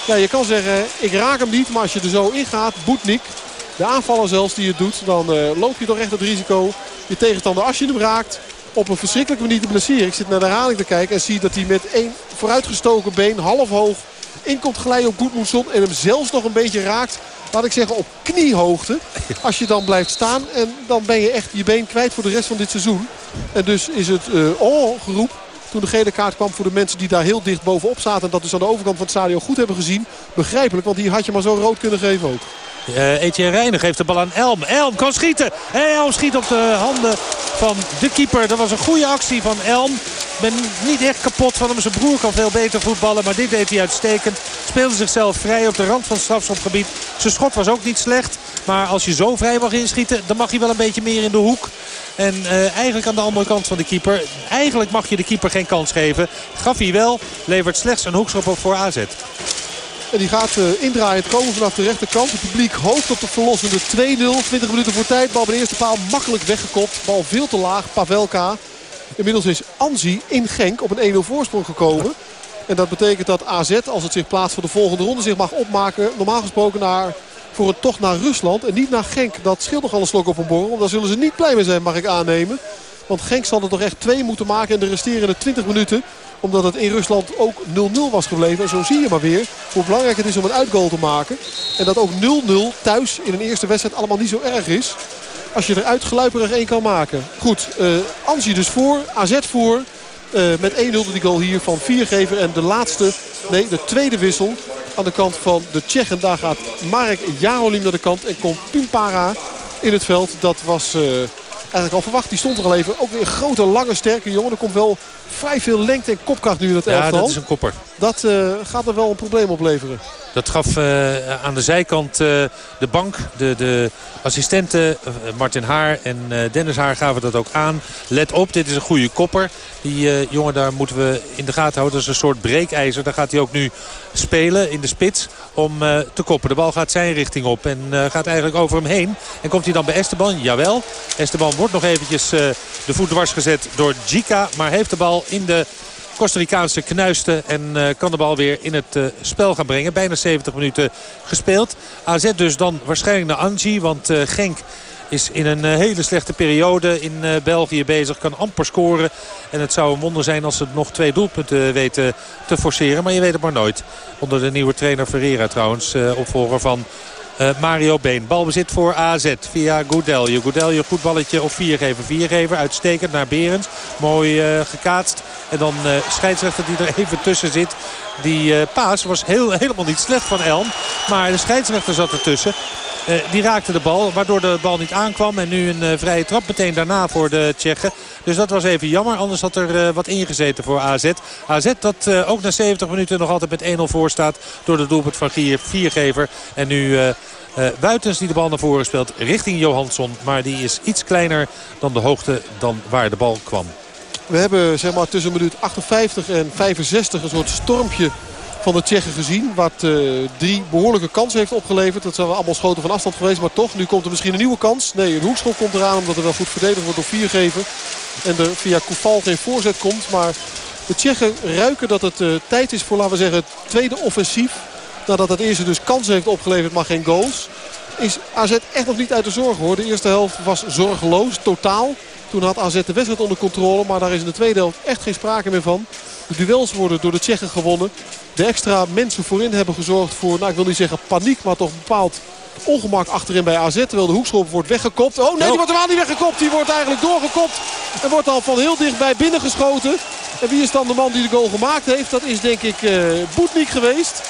Ja, je kan zeggen, ik raak hem niet. Maar als je er zo in gaat, Boetnik, de aanvaller zelfs die het doet... dan uh, loop je toch echt het risico je tegenstander als je hem raakt op een verschrikkelijke manier te blesseren. Ik zit naar de herhaling te kijken en zie dat hij met één vooruitgestoken been half hoog in komt glijden op Goedmoedson. En hem zelfs nog een beetje raakt, laat ik zeggen, op kniehoogte. Als je dan blijft staan en dan ben je echt je been kwijt voor de rest van dit seizoen. En dus is het uh, oh geroep toen de gele kaart kwam voor de mensen die daar heel dicht bovenop zaten. En dat dus aan de overkant van het stadion goed hebben gezien. Begrijpelijk, want die had je maar zo rood kunnen geven ook. Uh, Etienne Reijnen geeft de bal aan Elm. Elm kan schieten. Elm schiet op de handen van de keeper. Dat was een goede actie van Elm. ben niet echt kapot van hem. Zijn broer kan veel beter voetballen. Maar dit deed hij uitstekend. Speelde zichzelf vrij op de rand van het strafschopgebied. Zijn schot was ook niet slecht. Maar als je zo vrij mag inschieten, dan mag je wel een beetje meer in de hoek. En uh, eigenlijk aan de andere kant van de keeper. Eigenlijk mag je de keeper geen kans geven. Gaf hij wel, levert slechts een hoekschop op voor AZ. En die gaat uh, indraaiend komen vanaf de rechterkant. Het publiek hoopt op de verlossende 2-0. 20 minuten voor tijd. Bal bij de eerste paal makkelijk weggekopt. Bal veel te laag. Pavelka. Inmiddels is Anzi in Genk op een 1-0 voorsprong gekomen. En dat betekent dat AZ, als het zich plaatst voor de volgende ronde, zich mag opmaken. Normaal gesproken naar, voor een tocht naar Rusland en niet naar Genk. Dat scheelt nogal een slok op een borrel. Daar zullen ze niet blij mee zijn, mag ik aannemen. Want Genk zal er toch echt twee moeten maken in de resterende 20 minuten. Omdat het in Rusland ook 0-0 was gebleven. En zo zie je maar weer hoe belangrijk het is om een uitgoal te maken. En dat ook 0-0 thuis in een eerste wedstrijd allemaal niet zo erg is. Als je er uitgeluiperig één kan maken. Goed, uh, Anzi dus voor, AZ voor. Uh, met 1-0 die goal hier van Viergever. En de laatste, nee de tweede wissel aan de kant van de Tsjechen. Daar gaat Marek Jarolim naar de kant en komt Pimpara in het veld. Dat was... Uh, eigenlijk al verwacht. Die stond er al even. Ook weer een grote, lange, sterke jongen. Er komt wel vrij veel lengte en kopkracht nu in het elftal. Ja, dat is een kopper. Dat uh, gaat er wel een probleem opleveren. Dat gaf uh, aan de zijkant uh, de bank, de, de assistenten, Martin Haar en Dennis Haar gaven dat ook aan. Let op, dit is een goede kopper. Die jongen daar moeten we in de gaten houden. Dat is een soort breekijzer. Daar gaat hij ook nu spelen in de spits om te koppen. De bal gaat zijn richting op en gaat eigenlijk over hem heen. En komt hij dan bij Esteban? Jawel. Esteban wordt nog eventjes de voet dwars gezet door Jika. Maar heeft de bal in de Costa Ricaanse knuisten en kan de bal weer in het spel gaan brengen. Bijna 70 minuten gespeeld. AZ dus dan waarschijnlijk naar Angie, want Genk is in een hele slechte periode in België bezig. Kan amper scoren. En het zou een wonder zijn als ze nog twee doelpunten weten te forceren. Maar je weet het maar nooit. Onder de nieuwe trainer Ferreira trouwens. opvolger van Mario Been. Balbezit voor AZ via Goudelje. Goudelje goed balletje op viergever. Viergever uitstekend naar Berends. Mooi gekaatst. En dan scheidsrechter die er even tussen zit. Die paas was heel, helemaal niet slecht van Elm. Maar de scheidsrechter zat ertussen. Uh, die raakte de bal, waardoor de bal niet aankwam. En nu een uh, vrije trap meteen daarna voor de Tsjechen. Dus dat was even jammer. Anders had er uh, wat ingezeten voor AZ. AZ dat ook na 70 minuten nog altijd met 1-0 voor staat. Door de doelpunt van Gier, viergever. En nu... Buitens die de bal naar voren speelt richting Johansson. Maar die is iets kleiner dan de hoogte dan waar de bal kwam. We hebben zeg maar, tussen minuut 58 en 65 een soort stormpje van de Tsjechen gezien. Wat uh, drie behoorlijke kansen heeft opgeleverd. Dat zijn allemaal schoten van afstand geweest. Maar toch, nu komt er misschien een nieuwe kans. Nee, een hoekschop komt eraan omdat er wel goed verdedigd wordt door Viergever. En er via Koufal geen voorzet komt. Maar de Tsjechen ruiken dat het uh, tijd is voor, laten we zeggen, het tweede offensief. Nadat het eerste dus kansen heeft opgeleverd, maar geen goals. Is AZ echt nog niet uit de zorg hoor. De eerste helft was zorgeloos, totaal. Toen had AZ de wedstrijd onder controle. Maar daar is in de tweede helft echt geen sprake meer van. De duels worden door de Tsjechen gewonnen. De extra mensen voorin hebben gezorgd voor, nou ik wil niet zeggen paniek, maar toch bepaald ongemak achterin bij AZ. Terwijl de hoekschop wordt weggekopt. Oh nee, die wordt helemaal niet weggekopt. Die wordt eigenlijk doorgekopt. En wordt al van heel dichtbij binnengeschoten. En wie is dan de man die de goal gemaakt heeft? Dat is denk ik uh, Boetnik geweest.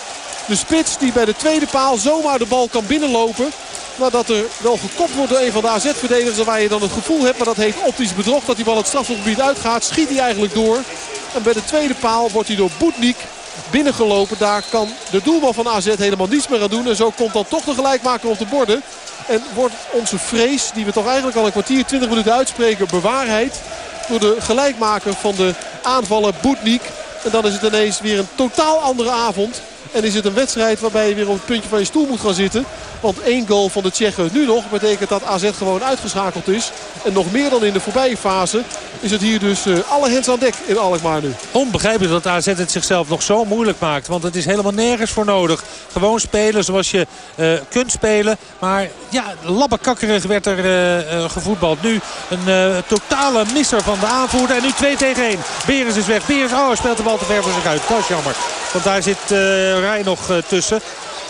De spits die bij de tweede paal zomaar de bal kan binnenlopen. Nadat er wel gekopt wordt door een van de AZ-verdedigers. Waar je dan het gevoel hebt, maar dat heet optisch bedrog. Dat die bal het strafgebied uitgaat. Schiet hij eigenlijk door. En bij de tweede paal wordt hij door Boetnik binnengelopen. Daar kan de doelman van AZ helemaal niets meer aan doen. En zo komt dan toch de gelijkmaker op de borden. En wordt onze vrees, die we toch eigenlijk al een kwartier, 20 minuten uitspreken, bewaarheid. Door de gelijkmaker van de aanvaller Boetnik. En dan is het ineens weer een totaal andere avond. En is het een wedstrijd waarbij je weer op het puntje van je stoel moet gaan zitten. Want één goal van de Tsjechen nu nog betekent dat AZ gewoon uitgeschakeld is. En nog meer dan in de voorbije fase is het hier dus uh, alle hens aan dek in Alkmaar nu. Onbegrijpelijk dat AZ het zichzelf nog zo moeilijk maakt. Want het is helemaal nergens voor nodig. Gewoon spelen zoals je uh, kunt spelen. Maar ja, labbekakkerig werd er uh, gevoetbald. Nu een totale misser van de aanvoerder. En nu 2 tegen 1. Berens is weg. Berens oh, speelt de bal te ver voor zich uit. Dat is jammer. Want daar zit Rij nog tussen.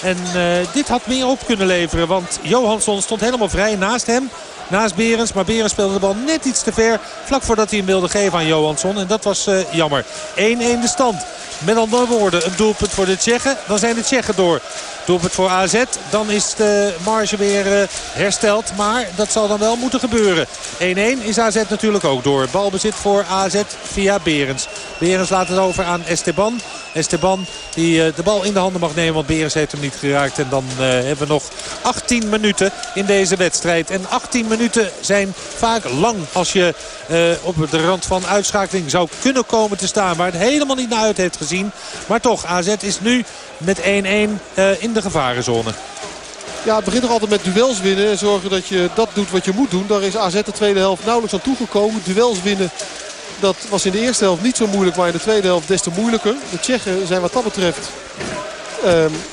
En uh, dit had meer op kunnen leveren. Want Johansson stond helemaal vrij naast hem. Naast Berens. Maar Berens speelde de bal net iets te ver. Vlak voordat hij hem wilde geven aan Johansson. En dat was uh, jammer. 1-1 de stand. Met andere woorden, een doelpunt voor de Tsjechen. Dan zijn de Tsjechen door. Doelpunt voor AZ. Dan is de marge weer uh, hersteld. Maar dat zal dan wel moeten gebeuren. 1-1 is AZ natuurlijk ook door. Balbezit voor AZ via Berens. Berens laat het over aan Esteban. Esteban die de bal in de handen mag nemen. Want Berens heeft hem niet geraakt. En dan hebben we nog 18 minuten in deze wedstrijd. En 18 minuten zijn vaak lang als je op de rand van uitschakeling zou kunnen komen te staan. Waar het helemaal niet naar uit heeft gezien. Maar toch, AZ is nu met 1-1 in de gevarenzone. Ja, het begint nog altijd met duels winnen. En zorgen dat je dat doet wat je moet doen. Daar is AZ de tweede helft nauwelijks aan toegekomen. Duels winnen, dat was in de eerste helft niet zo moeilijk. Maar in de tweede helft des te moeilijker. De Tsjechen zijn wat dat betreft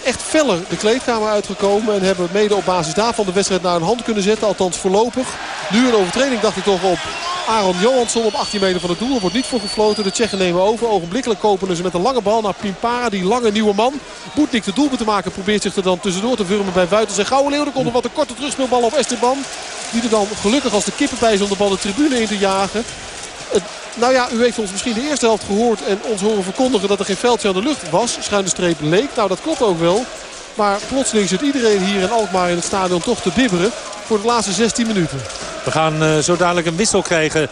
echt feller de kleedkamer uitgekomen. En hebben mede op basis daarvan de wedstrijd naar een hand kunnen zetten. Althans voorlopig. Nu een overtreding dacht ik toch op Aaron Johansson op 18 meter van het doel. Er wordt niet voor gefloten. De Tsjechen nemen over. Ogenblikkelijk kopen ze met een lange bal naar Pimpara. Die lange nieuwe man. Boetnik de doelpunt te maken. Probeert zich er dan tussendoor te wurmen bij Wuitens en Gouden Leeuw. Er komt nog wat een korte terugspeelbal op Esteban. Die er dan gelukkig als de kippen bij is om de bal de tribune in te jagen. Nou ja, u heeft ons misschien de eerste helft gehoord en ons horen verkondigen dat er geen veldje aan de lucht was. Schuine streep leek. Nou, dat klopt ook wel. Maar plotseling zit iedereen hier in Alkmaar in het stadion toch te bibberen voor de laatste 16 minuten. We gaan uh, zo dadelijk een wissel krijgen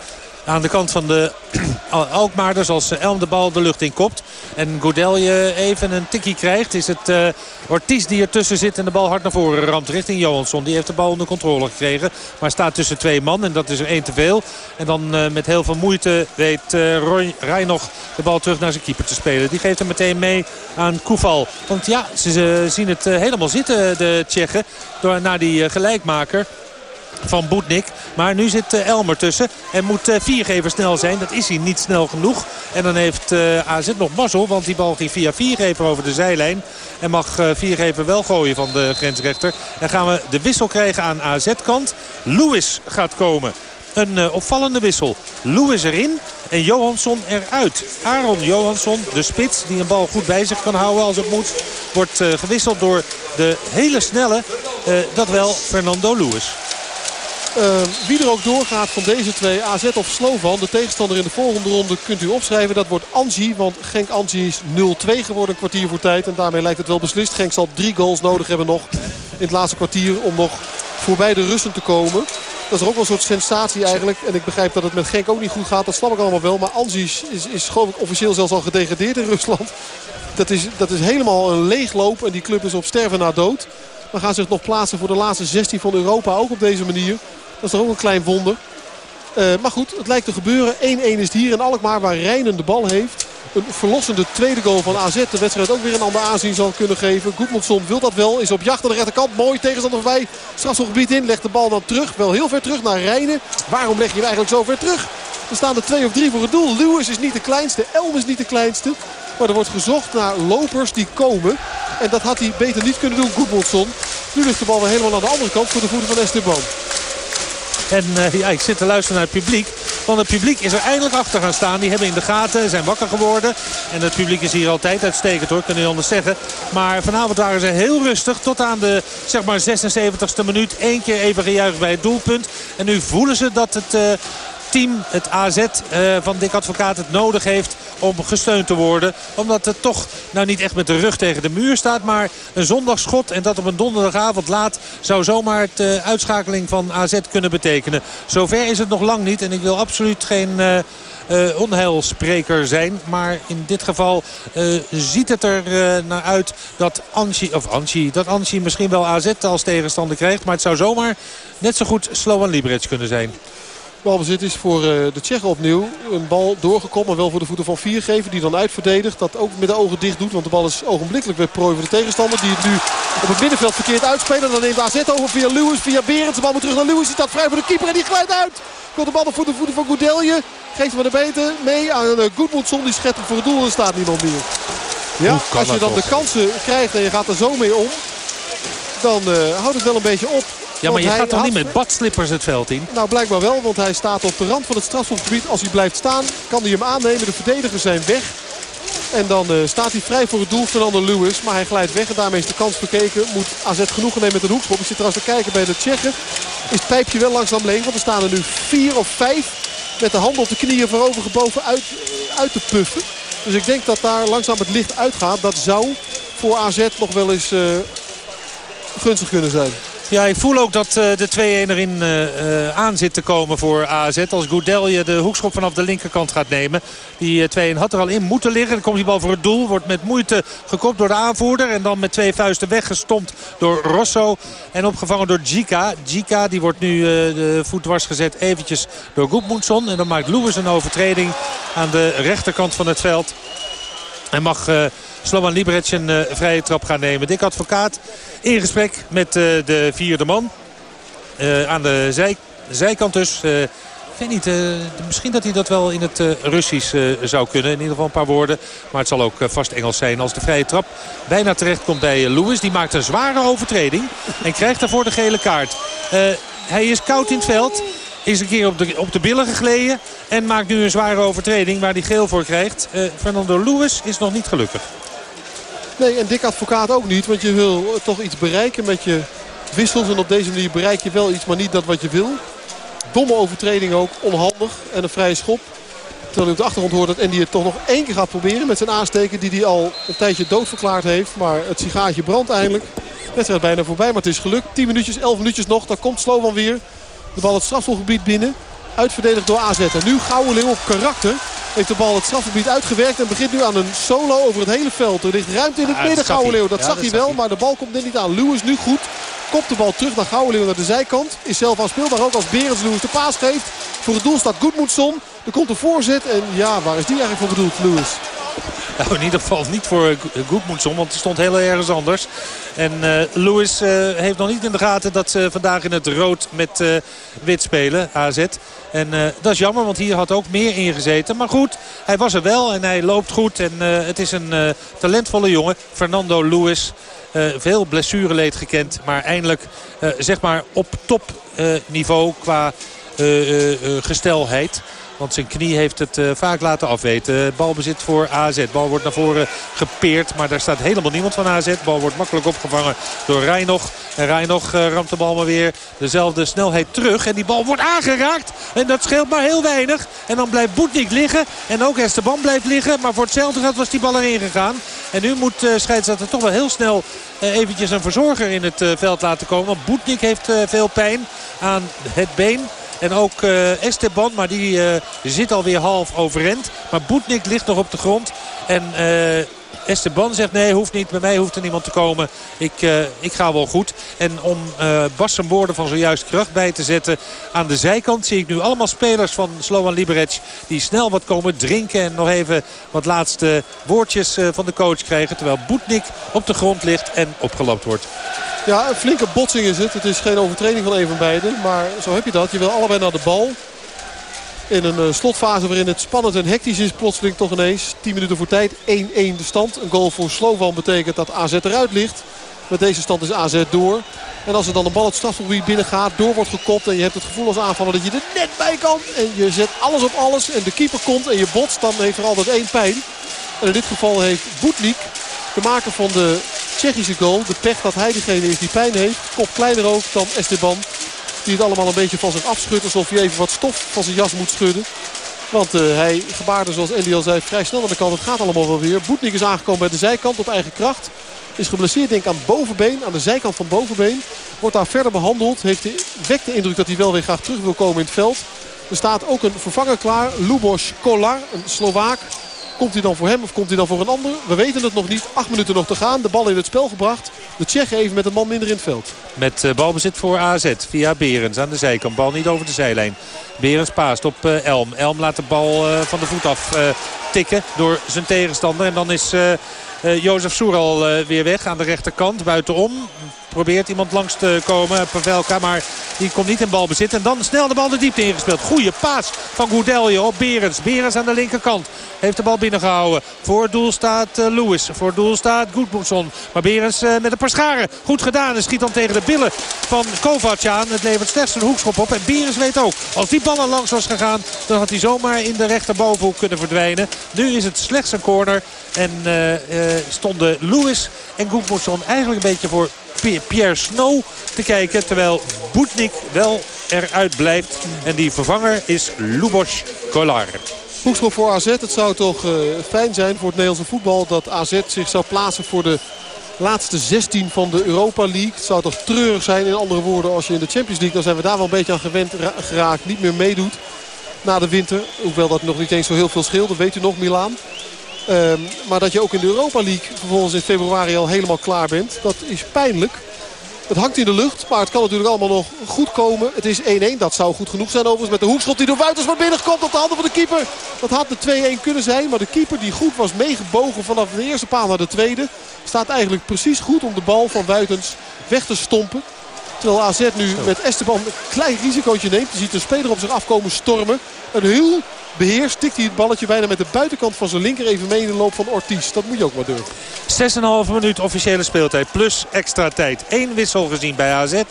aan de kant van de Alkmaarders als Elm de bal de lucht in kopt. En Goudelje even een tikkie krijgt. Is het uh, Ortiz die ertussen zit en de bal hard naar voren ramt richting Johansson. Die heeft de bal onder controle gekregen. Maar staat tussen twee man en dat is er één te veel. En dan uh, met heel veel moeite weet uh, Roy Rij nog de bal terug naar zijn keeper te spelen. Die geeft hem meteen mee aan Koeval. Want ja, ze zien het helemaal zitten de Tsjechen. Door, naar die gelijkmaker van Boetnik. Maar nu zit eh, Elmer tussen. En moet eh, Viergever snel zijn. Dat is hij niet snel genoeg. En dan heeft eh, AZ nog mazzel. Want die bal ging via Viergever over de zijlijn. En mag Viergever wel gooien van de grensrechter. En gaan we de wissel krijgen aan AZ-kant. Lewis gaat komen. Een opvallende wissel. Lewis erin en Johansson eruit. Aaron Johansson, de spits, die een bal goed bij zich kan houden als het moet... wordt gewisseld door de hele snelle, dat wel, Fernando Lewis. Uh, wie er ook doorgaat van deze twee, AZ of Slovan. De tegenstander in de volgende ronde kunt u opschrijven. Dat wordt Angie, want Genk Angie is 0-2 geworden kwartier voor tijd. En daarmee lijkt het wel beslist. Genk zal drie goals nodig hebben nog in het laatste kwartier om nog voorbij de Russen te komen. Dat is ook wel een soort sensatie eigenlijk. En ik begrijp dat het met Genk ook niet goed gaat. Dat snap ik allemaal wel. Maar Angie is, is, officieel zelfs al gedegradeerd in Rusland. Dat is, dat is helemaal een leegloop. En die club is op sterven na dood. Maar gaan zich nog plaatsen voor de laatste 16 van Europa. Ook op deze manier. Dat is toch ook een klein wonder. Uh, maar goed, het lijkt te gebeuren. 1-1 is het hier in Alkmaar waar Rijnen de bal heeft. Een verlossende tweede goal van AZ. De wedstrijd ook weer een ander aanzien zal kunnen geven. Goedmondson wil dat wel. Is op jacht aan de rechterkant. Mooi tegenstander voorbij. gebied in. Legt de bal dan terug. Wel heel ver terug naar Rijnen. Waarom leg je hem eigenlijk zo ver terug? Er staan er twee of drie voor het doel. Lewis is niet de kleinste. Elm is niet de kleinste. Maar er wordt gezocht naar lopers die komen. En dat had hij beter niet kunnen doen, Goedmondson. Nu ligt de bal weer helemaal aan de andere kant voor de voeten van Esteban. En uh, ja, ik zit te luisteren naar het publiek. Want het publiek is er eindelijk achter gaan staan. Die hebben in de gaten, zijn wakker geworden. En het publiek is hier altijd uitstekend hoor, kan je anders zeggen. Maar vanavond waren ze heel rustig tot aan de zeg maar 76e minuut. Eén keer even gejuicht bij het doelpunt. En nu voelen ze dat het... Uh, team, het AZ uh, van Dick Advocaat, het nodig heeft om gesteund te worden. Omdat het toch nou niet echt met de rug tegen de muur staat. Maar een zondagschot en dat op een donderdagavond laat zou zomaar de uitschakeling van AZ kunnen betekenen. Zover is het nog lang niet. En ik wil absoluut geen... Uh, onheilspreker zijn. Maar in dit geval ziet het er naar uit dat Anchi, of Anchi, dat Anchi misschien wel AZ als tegenstander krijgt. Maar het zou zomaar net zo goed Sloan Liberec kunnen zijn. Balbezit is voor eh, de Tsjechen opnieuw. Een bal doorgekomen, maar wel voor de voeten van Viergever. Die dan uitverdedigt. Dat ook met de ogen dicht doet. Want de bal is ogenblikkelijk weer prooi voor de tegenstander. Die het nu op het middenveld verkeerd uitspelen. Dan neemt AZ over via Lewis, via Berends. De bal moet terug naar Lewis. Die staat vrij voor de keeper en die glijdt uit. Komt de bal voor de voeten van Goudelje. Geeft hem de beter mee aan uh, Goedmondson. Die schept hem voor het doel en er staat niemand meer. Ja, als je dan de kansen krijgt en je gaat er zo mee om. Dan uh, houdt het wel een beetje op. Ja, maar je gaat toch niet met badslippers het veld in? Nou, blijkbaar wel, want hij staat op de rand van het strafschopgebied. Als hij blijft staan, kan hij hem aannemen. De verdedigers zijn weg. En dan uh, staat hij vrij voor het doel Fernando Lewis. Maar hij glijdt weg en daarmee is de kans bekeken. Moet AZ genoegen nemen met een hoekschop. Ik zit trouwens te kijken bij de Tsjechen. Is het pijpje wel langzaam leeg. Want er staan er nu vier of vijf met de handen op de knieën voorovergebogen uit, uit te puffen. Dus ik denk dat daar langzaam het licht uitgaat. Dat zou voor AZ nog wel eens uh, gunstig kunnen zijn. Ja, ik voel ook dat uh, de 2-1 erin uh, uh, aan zit te komen voor AZ. Als Goudelje de hoekschop vanaf de linkerkant gaat nemen. Die 2-1 had er al in moeten liggen. Dan komt die bal voor het doel. Wordt met moeite gekopt door de aanvoerder. En dan met twee vuisten weggestompt door Rosso. En opgevangen door Gika. Gika die wordt nu de voet dwars gezet eventjes door Goedmoedson. En dan maakt Lewis een overtreding aan de rechterkant van het veld. Hij mag... Slovan Liberec een uh, vrije trap gaan nemen. Dik Advocaat in gesprek met uh, de vierde man. Uh, aan de zij, zijkant dus. ik weet niet, misschien dat hij dat wel in het Russisch zou kunnen. In ieder geval een paar woorden. Maar het zal ook vast Engels zijn als de vrije trap bijna terecht komt bij Lewis. Die maakt een zware overtreding en krijgt daarvoor de gele kaart. hij is koud in het veld. Is een keer op de, op de billen gegleden. En maakt nu een zware overtreding waar hij geel voor krijgt. Fernando Lewis is nog niet gelukkig. Nee, en dik advocaat ook niet. Want je wil toch iets bereiken met je wissels. En op deze manier bereik je wel iets, maar niet dat wat je wil. Domme overtreding ook, onhandig. En een vrije schop. Terwijl je op de achtergrond hoort dat Andy het toch nog één keer gaat proberen. Met zijn aansteken die hij al een tijdje doodverklaard heeft. Maar het sigaartje brandt eindelijk. De wedstrijd bijna voorbij, maar het is gelukt. 10 minuutjes, 11 minuutjes nog. Dan komt Slovan weer. De bal het strafschopgebied binnen. Uitverdedigd door AZ. En nu Gouden Leeuw op karakter. Heeft de bal het strafgebied uitgewerkt. En begint nu aan een solo over het hele veld. Er ligt ruimte in het midden. Gouden Leeuw. Dat zag hij wel. Maar de bal komt net niet aan. Lewis nu goed. Kopt de bal terug naar Gouden Leeuw naar de zijkant. Is zelf afspeelbaar ook als Berends de paas geeft. Voor het doel staat Goedmoedson. Er komt een voorzet. En ja, waar is die eigenlijk voor bedoeld, Lewis? Nou, in ieder geval niet voor Goedmoedson, want die stond heel ergens anders. En uh, Lewis uh, heeft nog niet in de gaten dat ze vandaag in het rood met uh, wit spelen, AZ. En dat is jammer, want hier had ook meer ingezeten. Maar goed, hij was er wel en hij loopt goed. En het is een talentvolle jongen, Fernando Lewis. Veel blessureleed gekend, maar eindelijk zeg maar op topniveau qua gestelheid. Want zijn knie heeft het vaak laten afweten. Balbezit voor AZ. Bal wordt naar voren gepeerd. Maar daar staat helemaal niemand van AZ. Bal wordt makkelijk opgevangen door Rijnog. En Rijnog ramt de bal maar weer dezelfde snelheid terug. En die bal wordt aangeraakt. En dat scheelt maar heel weinig. En dan blijft Boetnik liggen. En ook Esteban blijft liggen. Maar voor hetzelfde geld was die bal erin gegaan. En nu moet uh, scheidsrechter toch wel heel snel eventjes een verzorger in het veld laten komen. Want Boetnik heeft veel pijn aan het been. En ook uh, Esteban, maar die uh, zit alweer half overend. Maar Boetnik ligt nog op de grond. En uh, Esteban zegt nee, hoeft niet. Bij mij hoeft er niemand te komen. Ik, uh, ik ga wel goed. En om uh, Bas zijn woorden van zojuist kracht bij te zetten aan de zijkant... zie ik nu allemaal spelers van Sloan Liberec... die snel wat komen drinken en nog even wat laatste woordjes uh, van de coach krijgen. Terwijl Boetnik op de grond ligt en opgelapt wordt. Ja, een flinke botsing is het. Het is geen overtreding van een van beiden. Maar zo heb je dat. Je wil allebei naar de bal. In een uh, slotfase waarin het spannend en hectisch is plotseling toch ineens. 10 minuten voor tijd, 1-1 de stand. Een goal voor Slovan betekent dat AZ eruit ligt. Met deze stand is AZ door. En als er dan een bal het strafgebied binnen gaat, door wordt gekopt... en je hebt het gevoel als aanvaller dat je er net bij kan... en je zet alles op alles en de keeper komt en je botst... dan heeft er altijd één pijn. En in dit geval heeft Boetnik, de maker van de Tsjechische goal... de pech dat hij degene is die pijn heeft. Kop kleiner ook dan Esteban. Die het allemaal een beetje van zich afschudt. Alsof hij even wat stof van zijn jas moet schudden. Want uh, hij gebaarde zoals Andy al zei vrij snel aan de kant. Het gaat allemaal wel weer. Boetnik is aangekomen bij de zijkant op eigen kracht. Is geblesseerd denk ik aan bovenbeen. Aan de zijkant van bovenbeen. Wordt daar verder behandeld. Heeft de, wekt de indruk dat hij wel weer graag terug wil komen in het veld. Er staat ook een vervanger klaar. Lubos Kolar, een Slovaak. Komt hij dan voor hem of komt hij dan voor een ander? We weten het nog niet. Acht minuten nog te gaan. De bal in het spel gebracht. De Tsjechen even met een man minder in het veld. Met uh, balbezit voor AZ via Berens aan de zijkant. Bal niet over de zijlijn. Berens paast op uh, Elm. Elm laat de bal uh, van de voet af tikken door zijn tegenstander. En dan is Jozef Soeral weer weg aan de rechterkant. Buitenom probeert iemand langs te komen. Pavelka, maar die komt niet in balbezit. En dan snel de bal de diepte ingespeeld. Goeie paas van Goudelje op Berens. Berens aan de linkerkant. Heeft de bal binnengehouden. Voor doel staat uh, Lewis. Voor doel staat Goedmoedson. Maar Berens uh, met een paar scharen. Goed gedaan. En schiet dan tegen de billen van Kovac aan. Het levert slechts een hoekschop op. En Berens weet ook. Als die bal er langs was gegaan. Dan had hij zomaar in de rechterbovenhoek kunnen verdwijnen. Nu is het slechts een corner. En uh, stonden Lewis en Goedmoedson eigenlijk een beetje voor Pierre Snow te kijken. Terwijl Boetnik wel eruit blijft. En die vervanger is Lubos Kolar. Hoekschop voor AZ. Het zou toch uh, fijn zijn voor het Nederlandse voetbal dat AZ zich zou plaatsen voor de laatste 16 van de Europa League. Het zou toch treurig zijn in andere woorden als je in de Champions League... dan zijn we daar wel een beetje aan gewend geraakt. Niet meer meedoet na de winter. Hoewel dat nog niet eens zo heel veel scheelt. Dat weet u nog, Milaan. Um, maar dat je ook in de Europa League vervolgens in februari al helemaal klaar bent. Dat is pijnlijk. Het hangt in de lucht, maar het kan natuurlijk allemaal nog goed komen. Het is 1-1, dat zou goed genoeg zijn overigens. Met de hoekschot die door Wouters naar binnen komt op de handen van de keeper. Dat had de 2-1 kunnen zijn, maar de keeper die goed was meegebogen vanaf de eerste paal naar de tweede. Staat eigenlijk precies goed om de bal van Wuitens weg te stompen. Terwijl AZ nu met Esteban een klein risicootje neemt. Je ziet een speler op zich afkomen stormen. Een heel beheerst tikt hij het balletje bijna met de buitenkant van zijn linker even mee in de loop van Ortiz. Dat moet je ook maar durven. 6,5 minuut officiële speeltijd plus extra tijd. Eén wissel gezien bij AZ.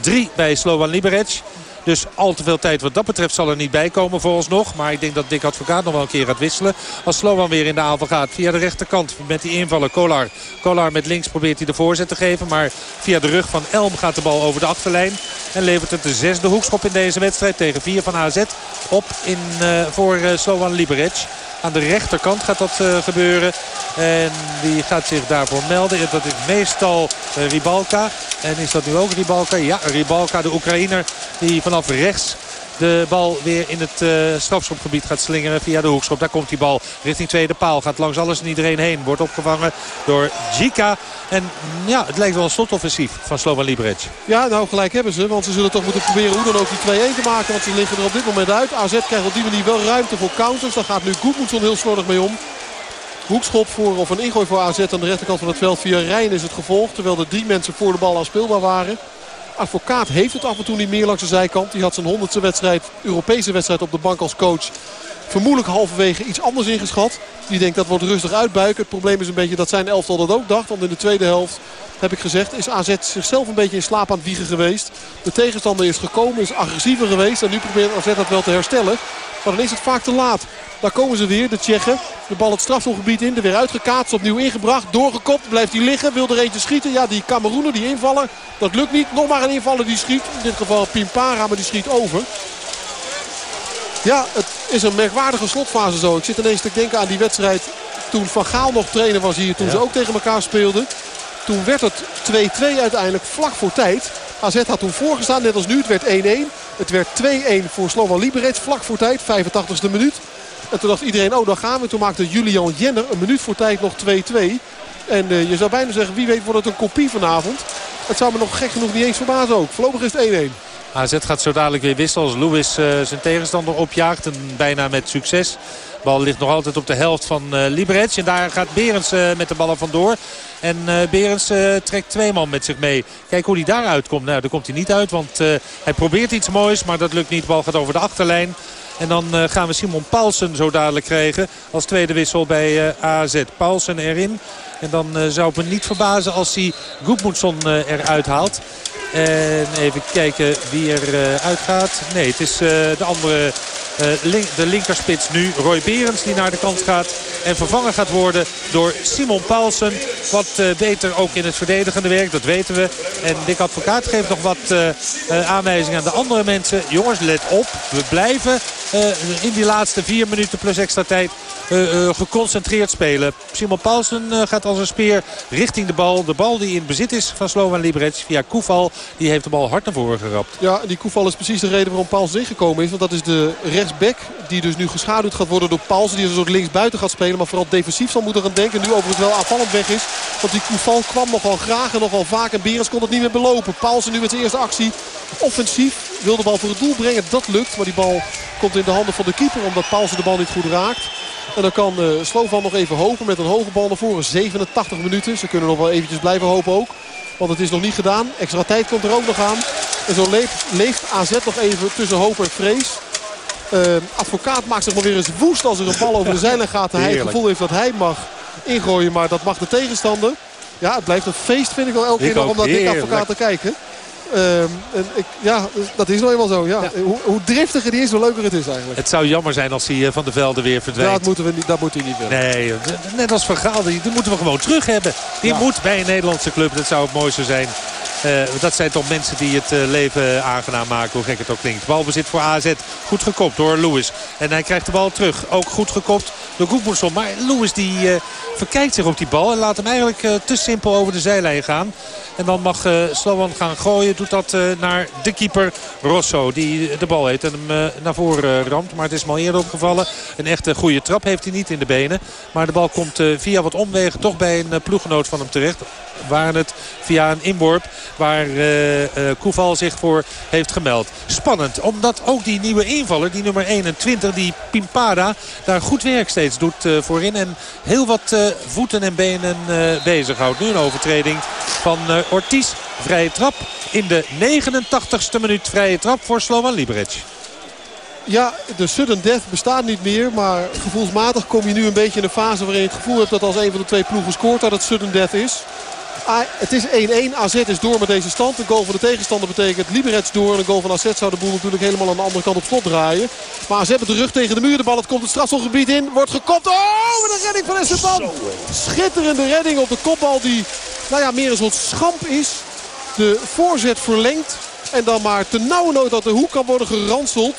Drie bij Slovan Liberec. Dus al te veel tijd wat dat betreft zal er niet bij komen vooralsnog. Maar ik denk dat Dick Advocaat nog wel een keer gaat wisselen. Als Sloan weer in de aanval gaat via de rechterkant met die invallen Kolar. Kolar met links probeert hij de voorzet te geven. Maar via de rug van Elm gaat de bal over de achterlijn. En levert het de zesde hoekschop in deze wedstrijd tegen vier van AZ op in, uh, voor uh, Slovan Liberec. Aan de rechterkant gaat dat uh, gebeuren. En die gaat zich daarvoor melden. Dat is meestal uh, Ribalka. En is dat nu ook Ribalka? Ja, Ribalka, de Oekraïner die vanaf rechts de bal weer in het uh, strafschopgebied gaat slingeren via de hoekschop. Daar komt die bal richting tweede paal. Gaat langs alles en iedereen heen. Wordt opgevangen door Jika. En ja, het lijkt wel een slotoffensief van Slovan Liberec. Ja, nou gelijk hebben ze. Want ze zullen toch moeten proberen hoe dan ook die 2-1 te maken. Want ze liggen er op dit moment uit. AZ krijgt op die manier wel ruimte voor counters. Daar gaat nu Goedmoedson heel slordig mee om. Hoekschop voor of een ingooi voor AZ aan de rechterkant van het veld. Via Rijn is het gevolg. Terwijl er drie mensen voor de bal al speelbaar waren. Advocaat heeft het af en toe niet meer langs de zijkant. Die had zijn honderdste wedstrijd, Europese wedstrijd op de bank als coach. Vermoedelijk halverwege iets anders ingeschat. Die denkt dat wordt rustig uitbuiken. Het probleem is een beetje dat zijn elftal dat ook dacht. Want in de tweede helft, heb ik gezegd, is AZ zichzelf een beetje in slaap aan het wiegen geweest. De tegenstander is gekomen, is agressiever geweest. En nu probeert AZ dat wel te herstellen. Maar dan is het vaak te laat. Daar komen ze weer, de Tsjechen. De bal het strafschopgebied in, er weer uitgekaatst, opnieuw ingebracht. Doorgekopt, blijft hij liggen, wil er eentje schieten. Ja, die Cameroenen, die invallen, dat lukt niet. Nog maar een invaller die schiet. In dit geval Pimpara, maar die schiet over. Ja, het is een merkwaardige slotfase zo. Ik zit ineens te denken aan die wedstrijd toen Van Gaal nog trainer was hier. Toen ze ook tegen elkaar speelden. Toen werd het 2-2 uiteindelijk vlak voor tijd. AZ had toen voorgestaan, net als nu. Het werd 1-1. Het werd 2-1 voor Slovan Liberec, vlak voor tijd, 85ste minuut. En toen dacht iedereen, oh dan gaan we. Toen maakte Julian Jenner een minuut voor tijd nog 2-2. En uh, je zou bijna zeggen, wie weet wordt het een kopie vanavond. Het zou me nog gek genoeg niet eens verbazen ook. Voorlopig is het 1-1. AZ gaat zo dadelijk weer wisselen als Lewis uh, zijn tegenstander opjaagt. En bijna met succes. De bal ligt nog altijd op de helft van uh, Liberec. En daar gaat Berends uh, met de bal vandoor. En uh, Berends trekt twee man met zich mee. Kijk hoe hij daaruit komt. Nou, daar komt hij niet uit. Want hij probeert iets moois. Maar dat lukt niet. De bal gaat over de achterlijn. En dan gaan we Simon Paulsen zo dadelijk krijgen. Als tweede wissel bij AZ. Paulsen erin. En dan zou het me niet verbazen als hij Goedmoedson eruit haalt. En even kijken wie er uitgaat. Nee, het is de andere link, de linkerspits nu. Roy Berends die naar de kant gaat. En vervangen gaat worden door Simon Paulsen. Wat beter ook in het verdedigende werk. Dat weten we. En Dick Advocaat geeft nog wat aanwijzingen aan de andere mensen. Jongens, let op. We blijven in die laatste vier minuten plus extra tijd geconcentreerd spelen. Simon Paulsen gaat als een speer richting de bal. De bal die in bezit is van Slovan Liberec via Koeval. Die heeft de bal hard naar voren gerapt. Ja, die Koeval is precies de reden waarom Paulsen ingekomen is. Want dat is de rechts rechtsback. Die dus nu geschaduwd gaat worden door Pauls. Die een soort linksbuiten gaat spelen. Maar vooral defensief zal moeten gaan denken. Nu overigens wel aanvallend weg is. Want die Koufal kwam nogal graag en nogal vaak. En Berens kon het niet meer belopen. Paulsen nu met zijn eerste actie. Offensief. Wil de bal voor het doel brengen. Dat lukt. Maar die bal komt in de handen van de keeper. Omdat Paulsen de bal niet goed raakt. En dan kan uh, Slovan nog even hopen met een hoge bal naar voren. 87 minuten. Ze kunnen nog wel eventjes blijven hopen ook. Want het is nog niet gedaan. Extra tijd komt er ook nog aan. En zo leeft, leeft AZ nog even tussen hoop en vrees. Uh, advocaat maakt zich maar weer eens woest als er een bal over de zijlijn gaat. En hij het gevoel heeft dat hij mag ingooien, maar dat mag de tegenstander. Ja, het blijft een feest vind ik wel elke keer nog om dat dik advocaat te kijken. Uh, en ik, ja, dat is nou eenmaal zo. Ja. ja. Hoe, hoe, driftiger die is, hoe leuker het is eigenlijk. Het zou jammer zijn als hij van de velden weer verdwijnt. Dat, moeten we niet, dat moet hij niet willen. Nee, net als Vergaal, die, die moeten we gewoon terug hebben. Die ja. moet bij een Nederlandse club. Dat zou het mooiste zijn. Dat zijn toch mensen die het leven aangenaam maken. Hoe gek het ook klinkt. Balbezit voor AZ. Goed gekopt door Lewis. En hij krijgt de bal terug. Ook goed gekopt door Goedmoedson. Maar Lewis die verkijkt zich op die bal. En laat hem eigenlijk te simpel over de zijlijn gaan. En dan mag Sloan gaan gooien. Doet dat naar de keeper Rosso. Die de bal heeft en hem naar voren ramt. Maar het is al eerder opgevallen. Een echte goede trap heeft hij niet in de benen. Maar de bal komt via wat omwegen toch bij een ploeggenoot van hem terecht waren het via een inworp waar uh, Koeval zich voor heeft gemeld. Spannend, omdat ook die nieuwe invaller, die nummer 21, die Pimpada, daar goed werk steeds doet uh, voorin. En heel wat voeten en benen bezighoudt. Nu een overtreding van Ortiz. Vrije trap in de 89ste minuut. Vrije trap voor Slovan Liberec. Ja, de sudden death bestaat niet meer. Maar gevoelsmatig kom je nu een beetje in een fase waarin je het gevoel hebt dat als een van de twee ploegen scoort dat het sudden death is. Ah, het is 1-1. AZ is door met deze stand. Een goal van de tegenstander betekent Liberec door. En een goal van AZ zou de boel natuurlijk helemaal aan de andere kant op slot draaien. Maar AZ met de rug tegen de muur. De bal het komt het strafschopgebied in. Wordt gekopt. Oh, met een redding van Esteban. Schitterende redding op de kopbal die nou ja, meer een soort schamp is. De voorzet verlengt. En dan maar te nauwe nood dat de hoek kan worden geranseld.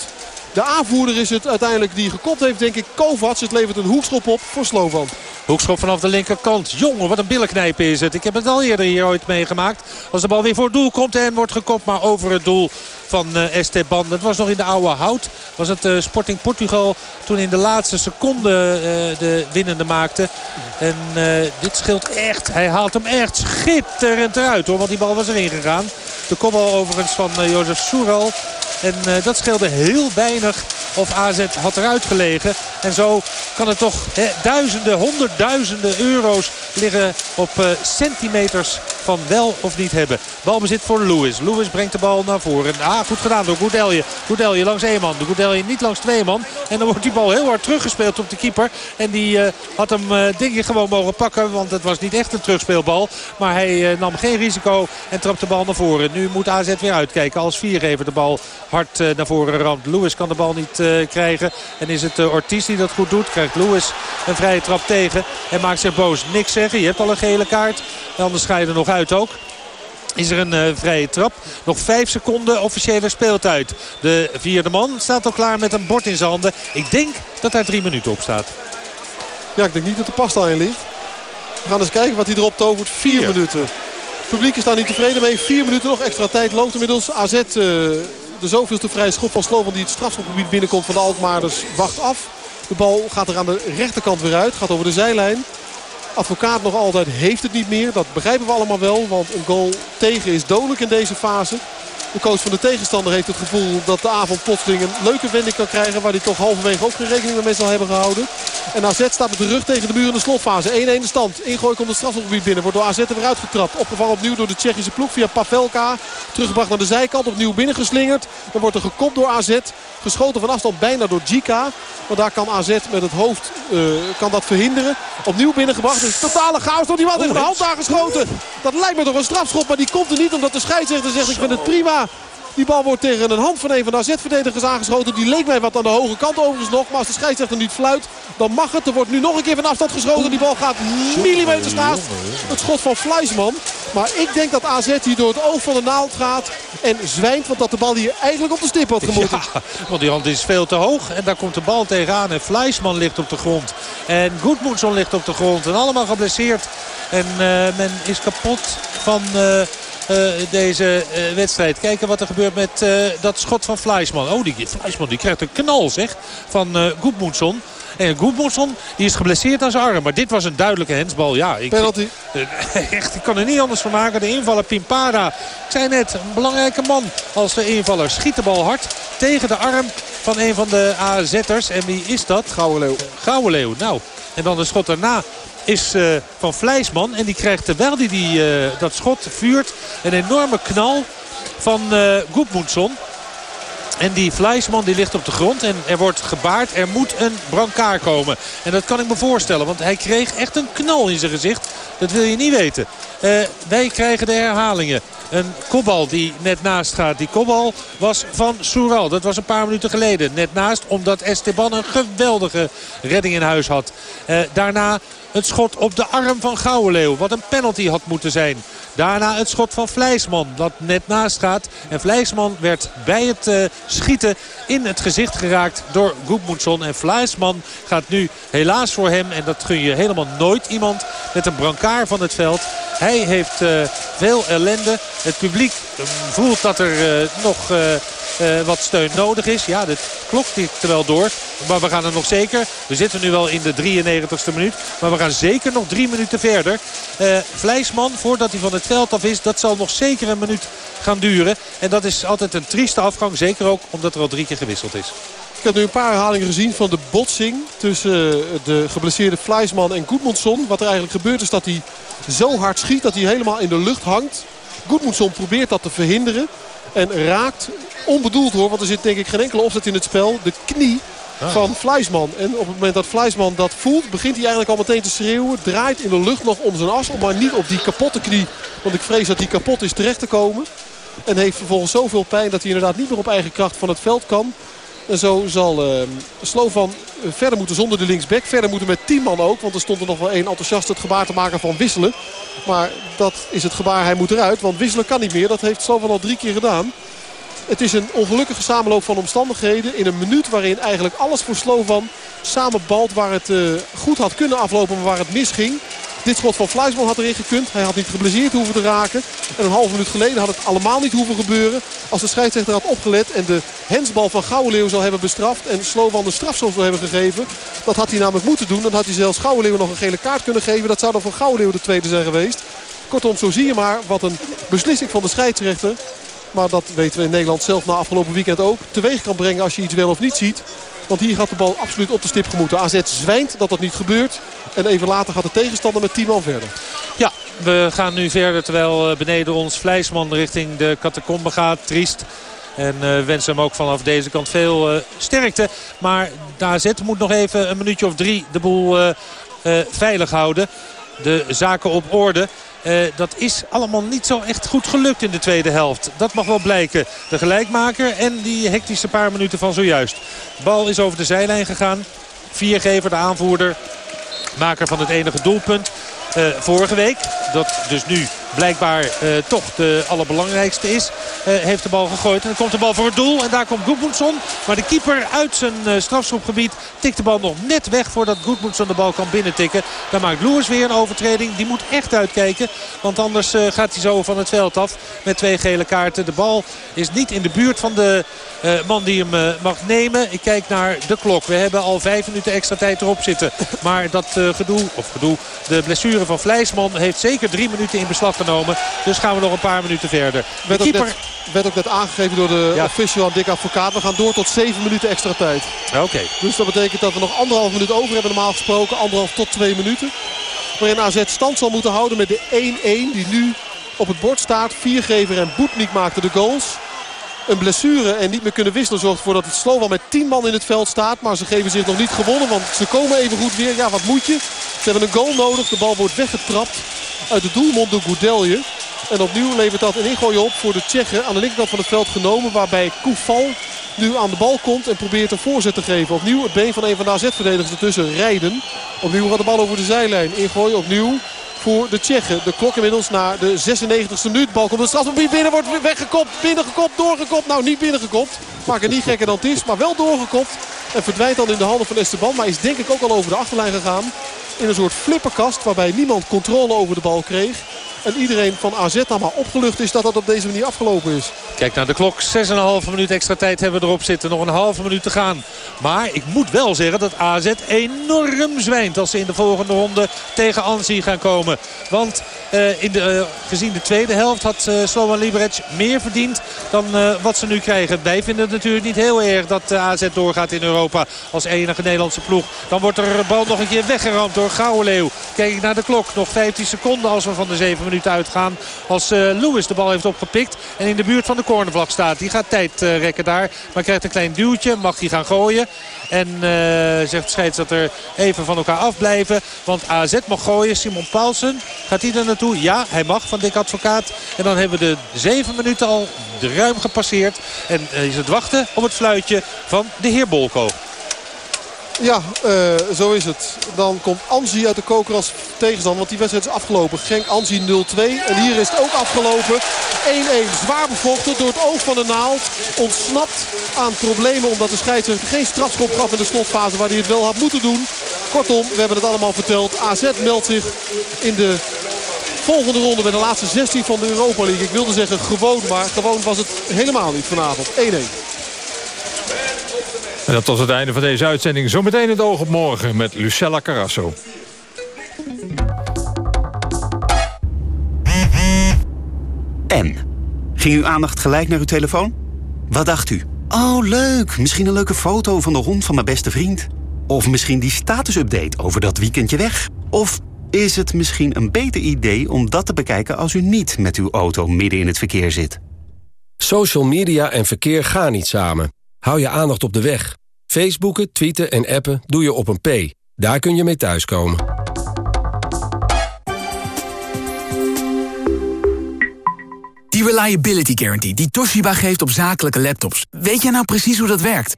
De aanvoerder is het uiteindelijk die gekopt heeft, denk ik. Kovacs. Het levert een hoekschop op voor Slovan. Hoekschop vanaf de linkerkant. Jongen, wat een billenknijp is het. Ik heb het al eerder hier ooit meegemaakt. Als de bal weer voor het doel komt en wordt gekopt. Maar over het doel van uh, Esteban. Dat was nog in de oude hout. Was het uh, Sporting Portugal toen in de laatste seconde uh, de winnende maakte. En dit scheelt echt. Hij haalt hem echt schitterend eruit hoor. Want die bal was erin gegaan. De kopbal overigens van Jozef Soeral. En dat scheelde heel weinig of AZ had eruit gelegen. En zo kan het toch duizenden, honderdduizenden euro's liggen op centimeters van wel of niet hebben. Balbezit voor Lewis. Lewis brengt de bal naar voren. Ah, goed gedaan door Goudelje. Goudelje langs één man. De Goudelje niet langs twee man. En dan wordt die bal heel hard teruggespeeld op de keeper. En die uh, had hem uh, gewoon mogen pakken. Want het was niet echt een terugspeelbal. Maar hij uh, nam geen risico en trapt de bal naar voren. Nu moet AZ weer uitkijken als viergever de bal hard naar voren ramt. Lewis kan de bal niet krijgen. En is het Ortiz die dat goed doet. Krijgt Lewis een vrije trap tegen. En maakt zich boos. Niks zeggen. Je hebt al een gele kaart. Anders ga je er nog uit ook is er een uh, vrije trap. Nog vijf seconden officiële speeltijd. De vierde man staat al klaar met een bord in zijn handen. Ik denk dat daar drie minuten op staat. Ja, ik denk niet dat de pasta in ligt. We gaan eens kijken wat hij erop tovert. Vier, Vier. minuten. Het publiek is daar niet tevreden mee. Vier minuten nog extra tijd loopt inmiddels. AZ, uh, de zoveelste vrije schop van Slovan die het strafschopgebied binnenkomt van de Alkmaarders wacht af. De bal gaat er aan de rechterkant weer uit. Gaat over de zijlijn. Advocaat nog altijd heeft het niet meer. Dat begrijpen we allemaal wel. Want een goal tegen is dodelijk in deze fase. De coach van de tegenstander heeft het gevoel dat de avond plotseling een leuke wending kan krijgen. Waar hij toch halverwege ook geen rekening mee zal hebben gehouden. En AZ staat met de rug tegen de muur in de slotfase. 1-1 de stand. Ingooi komt het strafgebied binnen. Wordt door AZ er weer uitgetrapt. Opgevangen opnieuw door de Tsjechische ploeg via Pavelka. Teruggebracht naar de zijkant. Opnieuw binnengeslingerd. Dan wordt er gekopt door AZ. Geschoten van afstand bijna door Jika. Maar daar kan AZ met het hoofd uh, kan dat verhinderen. Opnieuw binnengebracht. Dus totale chaos. Door die wat tegen de hand aangeschoten. Dat lijkt me toch een strafschop. Maar die komt er niet omdat de scheidsrechter zegt ik vind het prima. Die bal wordt tegen een hand van een van de AZ-verdedigers aangeschoten. Die leek mij wat aan de hoge kant overigens nog. Maar als de scheidsrechter niet fluit, dan mag het. Er wordt nu nog een keer van afstand geschoten. Die bal gaat millimeters naast het schot van Fluisman. Maar ik denk dat AZ hier door het oog van de naald gaat. En zwijnt, want dat de bal hier eigenlijk op de stip had gemoeten. Ja, want die hand is veel te hoog. En daar komt de bal tegenaan. En Fluisman ligt op de grond. En Goedmoedson ligt op de grond. En allemaal geblesseerd. En uh, men is kapot van... Uh, deze uh, wedstrijd. Kijken wat er gebeurt met uh, dat schot van Fleisman. Oh, die Fleisman die krijgt een knal zeg van uh, Goedmoedson. En Goedmoedson die is geblesseerd aan zijn arm. Maar dit was een duidelijke hensbal. Ja, ik, Penalty. echt, ik kan er niet anders van maken. De invaller Pimpada. Ik zei net, een belangrijke man als de invaller. Schiet de bal hard tegen de arm van een van de AZ'ers. En wie is dat? Gouwe Leeuw. Gouwe Leeuw. Nou, en dan de schot daarna is uh, van Vleisman. En die krijgt terwijl hij die, uh, dat schot vuurt een enorme knal van uh. En die Vleisman die ligt op de grond en er wordt gebaard. Er moet een brancard komen. En dat kan ik me voorstellen. Want hij kreeg echt een knal in zijn gezicht. Dat wil je niet weten. wij krijgen de herhalingen. Een kopbal die net naast gaat. Die kopbal was van Soural. Dat was een paar minuten geleden. Net naast omdat Esteban een geweldige redding in huis had. daarna het schot op de arm van Gouwenleeuw. Wat een penalty had moeten zijn. Daarna het schot van Vleisman dat net naast gaat. En Vleisman werd bij het uh, schieten in het gezicht geraakt door Goedmoedson. En Vleisman gaat nu helaas voor hem. En dat gun je helemaal nooit iemand met een brancard van het veld. Hij heeft uh, veel ellende. Het publiek uh, voelt dat er nog uh, wat steun nodig is. Ja, de klok tikt er wel door. Maar we gaan er nog zeker. We zitten nu wel in de 93ste minuut. Maar we gaan zeker nog drie minuten verder. Uh, voordat hij van het veld af is, dat zal nog zeker een minuut gaan duren. En dat is altijd een trieste afgang. Zeker ook omdat er al drie keer gewisseld is. Ik heb nu een paar herhalingen gezien van de botsing tussen eh, de geblesseerde Fleisman en Goedmundsson. Wat er eigenlijk gebeurt is dat hij zo hard schiet dat hij helemaal in de lucht hangt. Goedmundsson probeert dat te verhinderen. En raakt, onbedoeld hoor, want er zit denk ik geen enkele opzet in het spel, de knie ah. van Fleisman. En op het moment dat Fleisman dat voelt, begint hij eigenlijk al meteen te schreeuwen. Draait in de lucht nog om zijn as, om maar niet op die kapotte knie, want ik vrees dat die kapot is, terecht te komen. En heeft vervolgens zoveel pijn dat hij inderdaad niet meer op eigen kracht van het veld kan. En zo zal uh, Slovan eh, verder moeten zonder de linksback. Verder moeten met 10 man ook. Want er stond er nog wel één enthousiast het gebaar te maken van wisselen. Maar dat is het gebaar. Hij moet eruit. Want wisselen kan niet meer. Dat heeft Slovan al drie keer gedaan. Het is een ongelukkige samenloop van omstandigheden. In een minuut waarin eigenlijk alles voor Slovan samenbalt. Waar het uh, goed had kunnen aflopen, maar waar het misging. Dit schot van Fluisman had erin gekund. Hij had niet geblesseerd hoeven te raken. En een half minuut geleden had het allemaal niet hoeven gebeuren. Als de scheidsrechter had opgelet en de hensbal van Gouwenleeuw zou hebben bestraft. En Slovan de strafschop zou hebben gegeven. Dat had hij namelijk moeten doen. Dan had hij zelfs Gouwenleeuw nog een gele kaart kunnen geven. Dat zou dan voor Gouwenleeuw de tweede zijn geweest. Kortom, zo zie je maar wat een beslissing van de scheidsrechter. Maar dat weten we in Nederland zelf na afgelopen weekend ook. Teweeg kan brengen als je iets wel of niet ziet. Want hier gaat de bal absoluut op de stip gemoeten. AZ zwijnt dat dat niet gebeurt. En even later gaat de tegenstander met 10 man verder. Ja, we gaan nu verder terwijl eh, beneden ons Vleisman richting de catacombe gaat. Triest. En uh, wensen hem ook vanaf deze kant veel uh, sterkte. Maar de AZ moet nog even een minuutje of drie de boel veilig houden. De zaken op orde. Uh, dat is allemaal niet zo echt goed gelukt in de tweede helft. Dat mag wel blijken. De gelijkmaker en die hectische paar minuten van zojuist. De bal is over de zijlijn gegaan. Viergever, de aanvoerder. Maker van het enige doelpunt. Uh, vorige week. Dat dus nu blijkbaar uh, toch de allerbelangrijkste is. Uh, heeft de bal gegooid. En dan komt de bal voor het doel. En daar komt Goedmundsson. Maar de keeper uit zijn uh, strafschopgebied tikt de bal nog net weg voordat Goedmundsson de bal kan binnentikken. Dan maakt Loers weer een overtreding. Die moet echt uitkijken. Want anders gaat hij zo van het veld af met twee gele kaarten. De bal is niet in de buurt van de man die hem mag nemen. Ik kijk naar de klok. We hebben al vijf minuten extra tijd erop zitten. Maar dat gedoe, of gedoe, de blessure van Vleisman heeft zeker drie minuten in beslag genomen. Dus gaan we nog een paar minuten verder. De werd, keeper... ook net, werd ook net aangegeven door de ja. official aan Dick Advocaat. We gaan door tot 7 minuten extra tijd. Oké. Dus dat betekent dat we nog anderhalf minuut over hebben normaal gesproken. Anderhalf tot twee minuten. Waarin AZ stand zal moeten houden met de 1-1 die nu op het bord staat. Viergever en Boetnik maakten de goals. Een blessure en niet meer kunnen wisselen zorgt ervoor dat het Slovan met 10 man in het veld staat. Maar ze geven zich nog niet gewonnen, want ze komen even goed weer. Ja, wat moet je? Ze hebben een goal nodig. De bal wordt weggetrapt uit de doelmond door Goudelje. En opnieuw levert dat een ingooi op voor de Tsjechen aan de linkerkant van het veld genomen. Waarbij Koufal nu aan de bal komt en probeert een voorzet te geven. Opnieuw het been van een van de AZ-verdedigers ertussen rijden. Opnieuw gaat de bal over de zijlijn. Ingooi opnieuw voor de Tsjechen. De klok inmiddels naar de 96e minuut. Bal komt de strafgebied binnen, wordt weggekopt, binnengekopt, doorgekopt. Nou, niet binnengekopt. Maak het niet gekker dan het is, maar wel doorgekopt. En verdwijnt dan in de handen van Esteban. Maar is denk ik ook al over de achterlijn gegaan. In een soort flipperkast waarbij niemand controle over de bal kreeg. En iedereen van AZ dan maar opgelucht is dat dat op deze manier afgelopen is. Kijk naar de klok. 6,5 minuut extra tijd hebben we erop zitten. Nog een halve minuut te gaan. Maar ik moet wel zeggen dat AZ enorm zwijnt als ze in de volgende ronde tegen Ansi gaan komen. Want uh, in de, uh, gezien de tweede helft had uh, Slovan Liberec meer verdiend dan wat ze nu krijgen. Wij vinden het natuurlijk niet heel erg dat AZ doorgaat in Europa als enige Nederlandse ploeg. Dan wordt er bal nog een keer weggeramd door Gouwenleeuw. Kijk ik naar de klok. Nog 15 seconden als we van de 7 minuten uitgaan. Als Lewis de bal heeft opgepikt en in de buurt van de cornervlag staat. Die gaat tijd rekken daar. Maar krijgt een klein duwtje. Mag hij gaan gooien. En uh, zegt scheidsrechter even van elkaar afblijven. Want AZ mag gooien. Simon Paulsen. Gaat hij er naartoe? Ja, hij mag van Dick Advocaat. En dan hebben we de zeven minuten al ruim gepasseerd. En uh, is het wachten op het fluitje van de heer Bolko. Ja, uh, zo is het. Dan komt Anzi uit de koker als tegenstander. Want die wedstrijd is afgelopen. Genk Anzi 0-2. En hier is het ook afgelopen. 1-1. Zwaar bevochten door het oog van de naald. Ontsnapt aan problemen omdat de scheidsrechter geen strafschop gaf in de slotfase waar hij het wel had moeten doen. Kortom, we hebben het allemaal verteld. AZ meldt zich in de volgende ronde bij de laatste 16 van de Europa League. Ik wilde zeggen gewoon, maar gewoon was het helemaal niet vanavond. 1-1. En dat was het einde van deze uitzending. Zometeen het oog op morgen met Lucella Carasso. En? Ging uw aandacht gelijk naar uw telefoon? Wat dacht u? Oh, leuk. Misschien een leuke foto van de hond van mijn beste vriend. Of misschien die statusupdate over dat weekendje weg. Of is het misschien een beter idee om dat te bekijken als u niet met uw auto midden in het verkeer zit? Social media en verkeer gaan niet samen. Hou je aandacht op de weg. Facebooken, tweeten en appen doe je op een P. Daar kun je mee thuiskomen. Die Reliability Guarantee die Toshiba geeft op zakelijke laptops. Weet jij nou precies hoe dat werkt?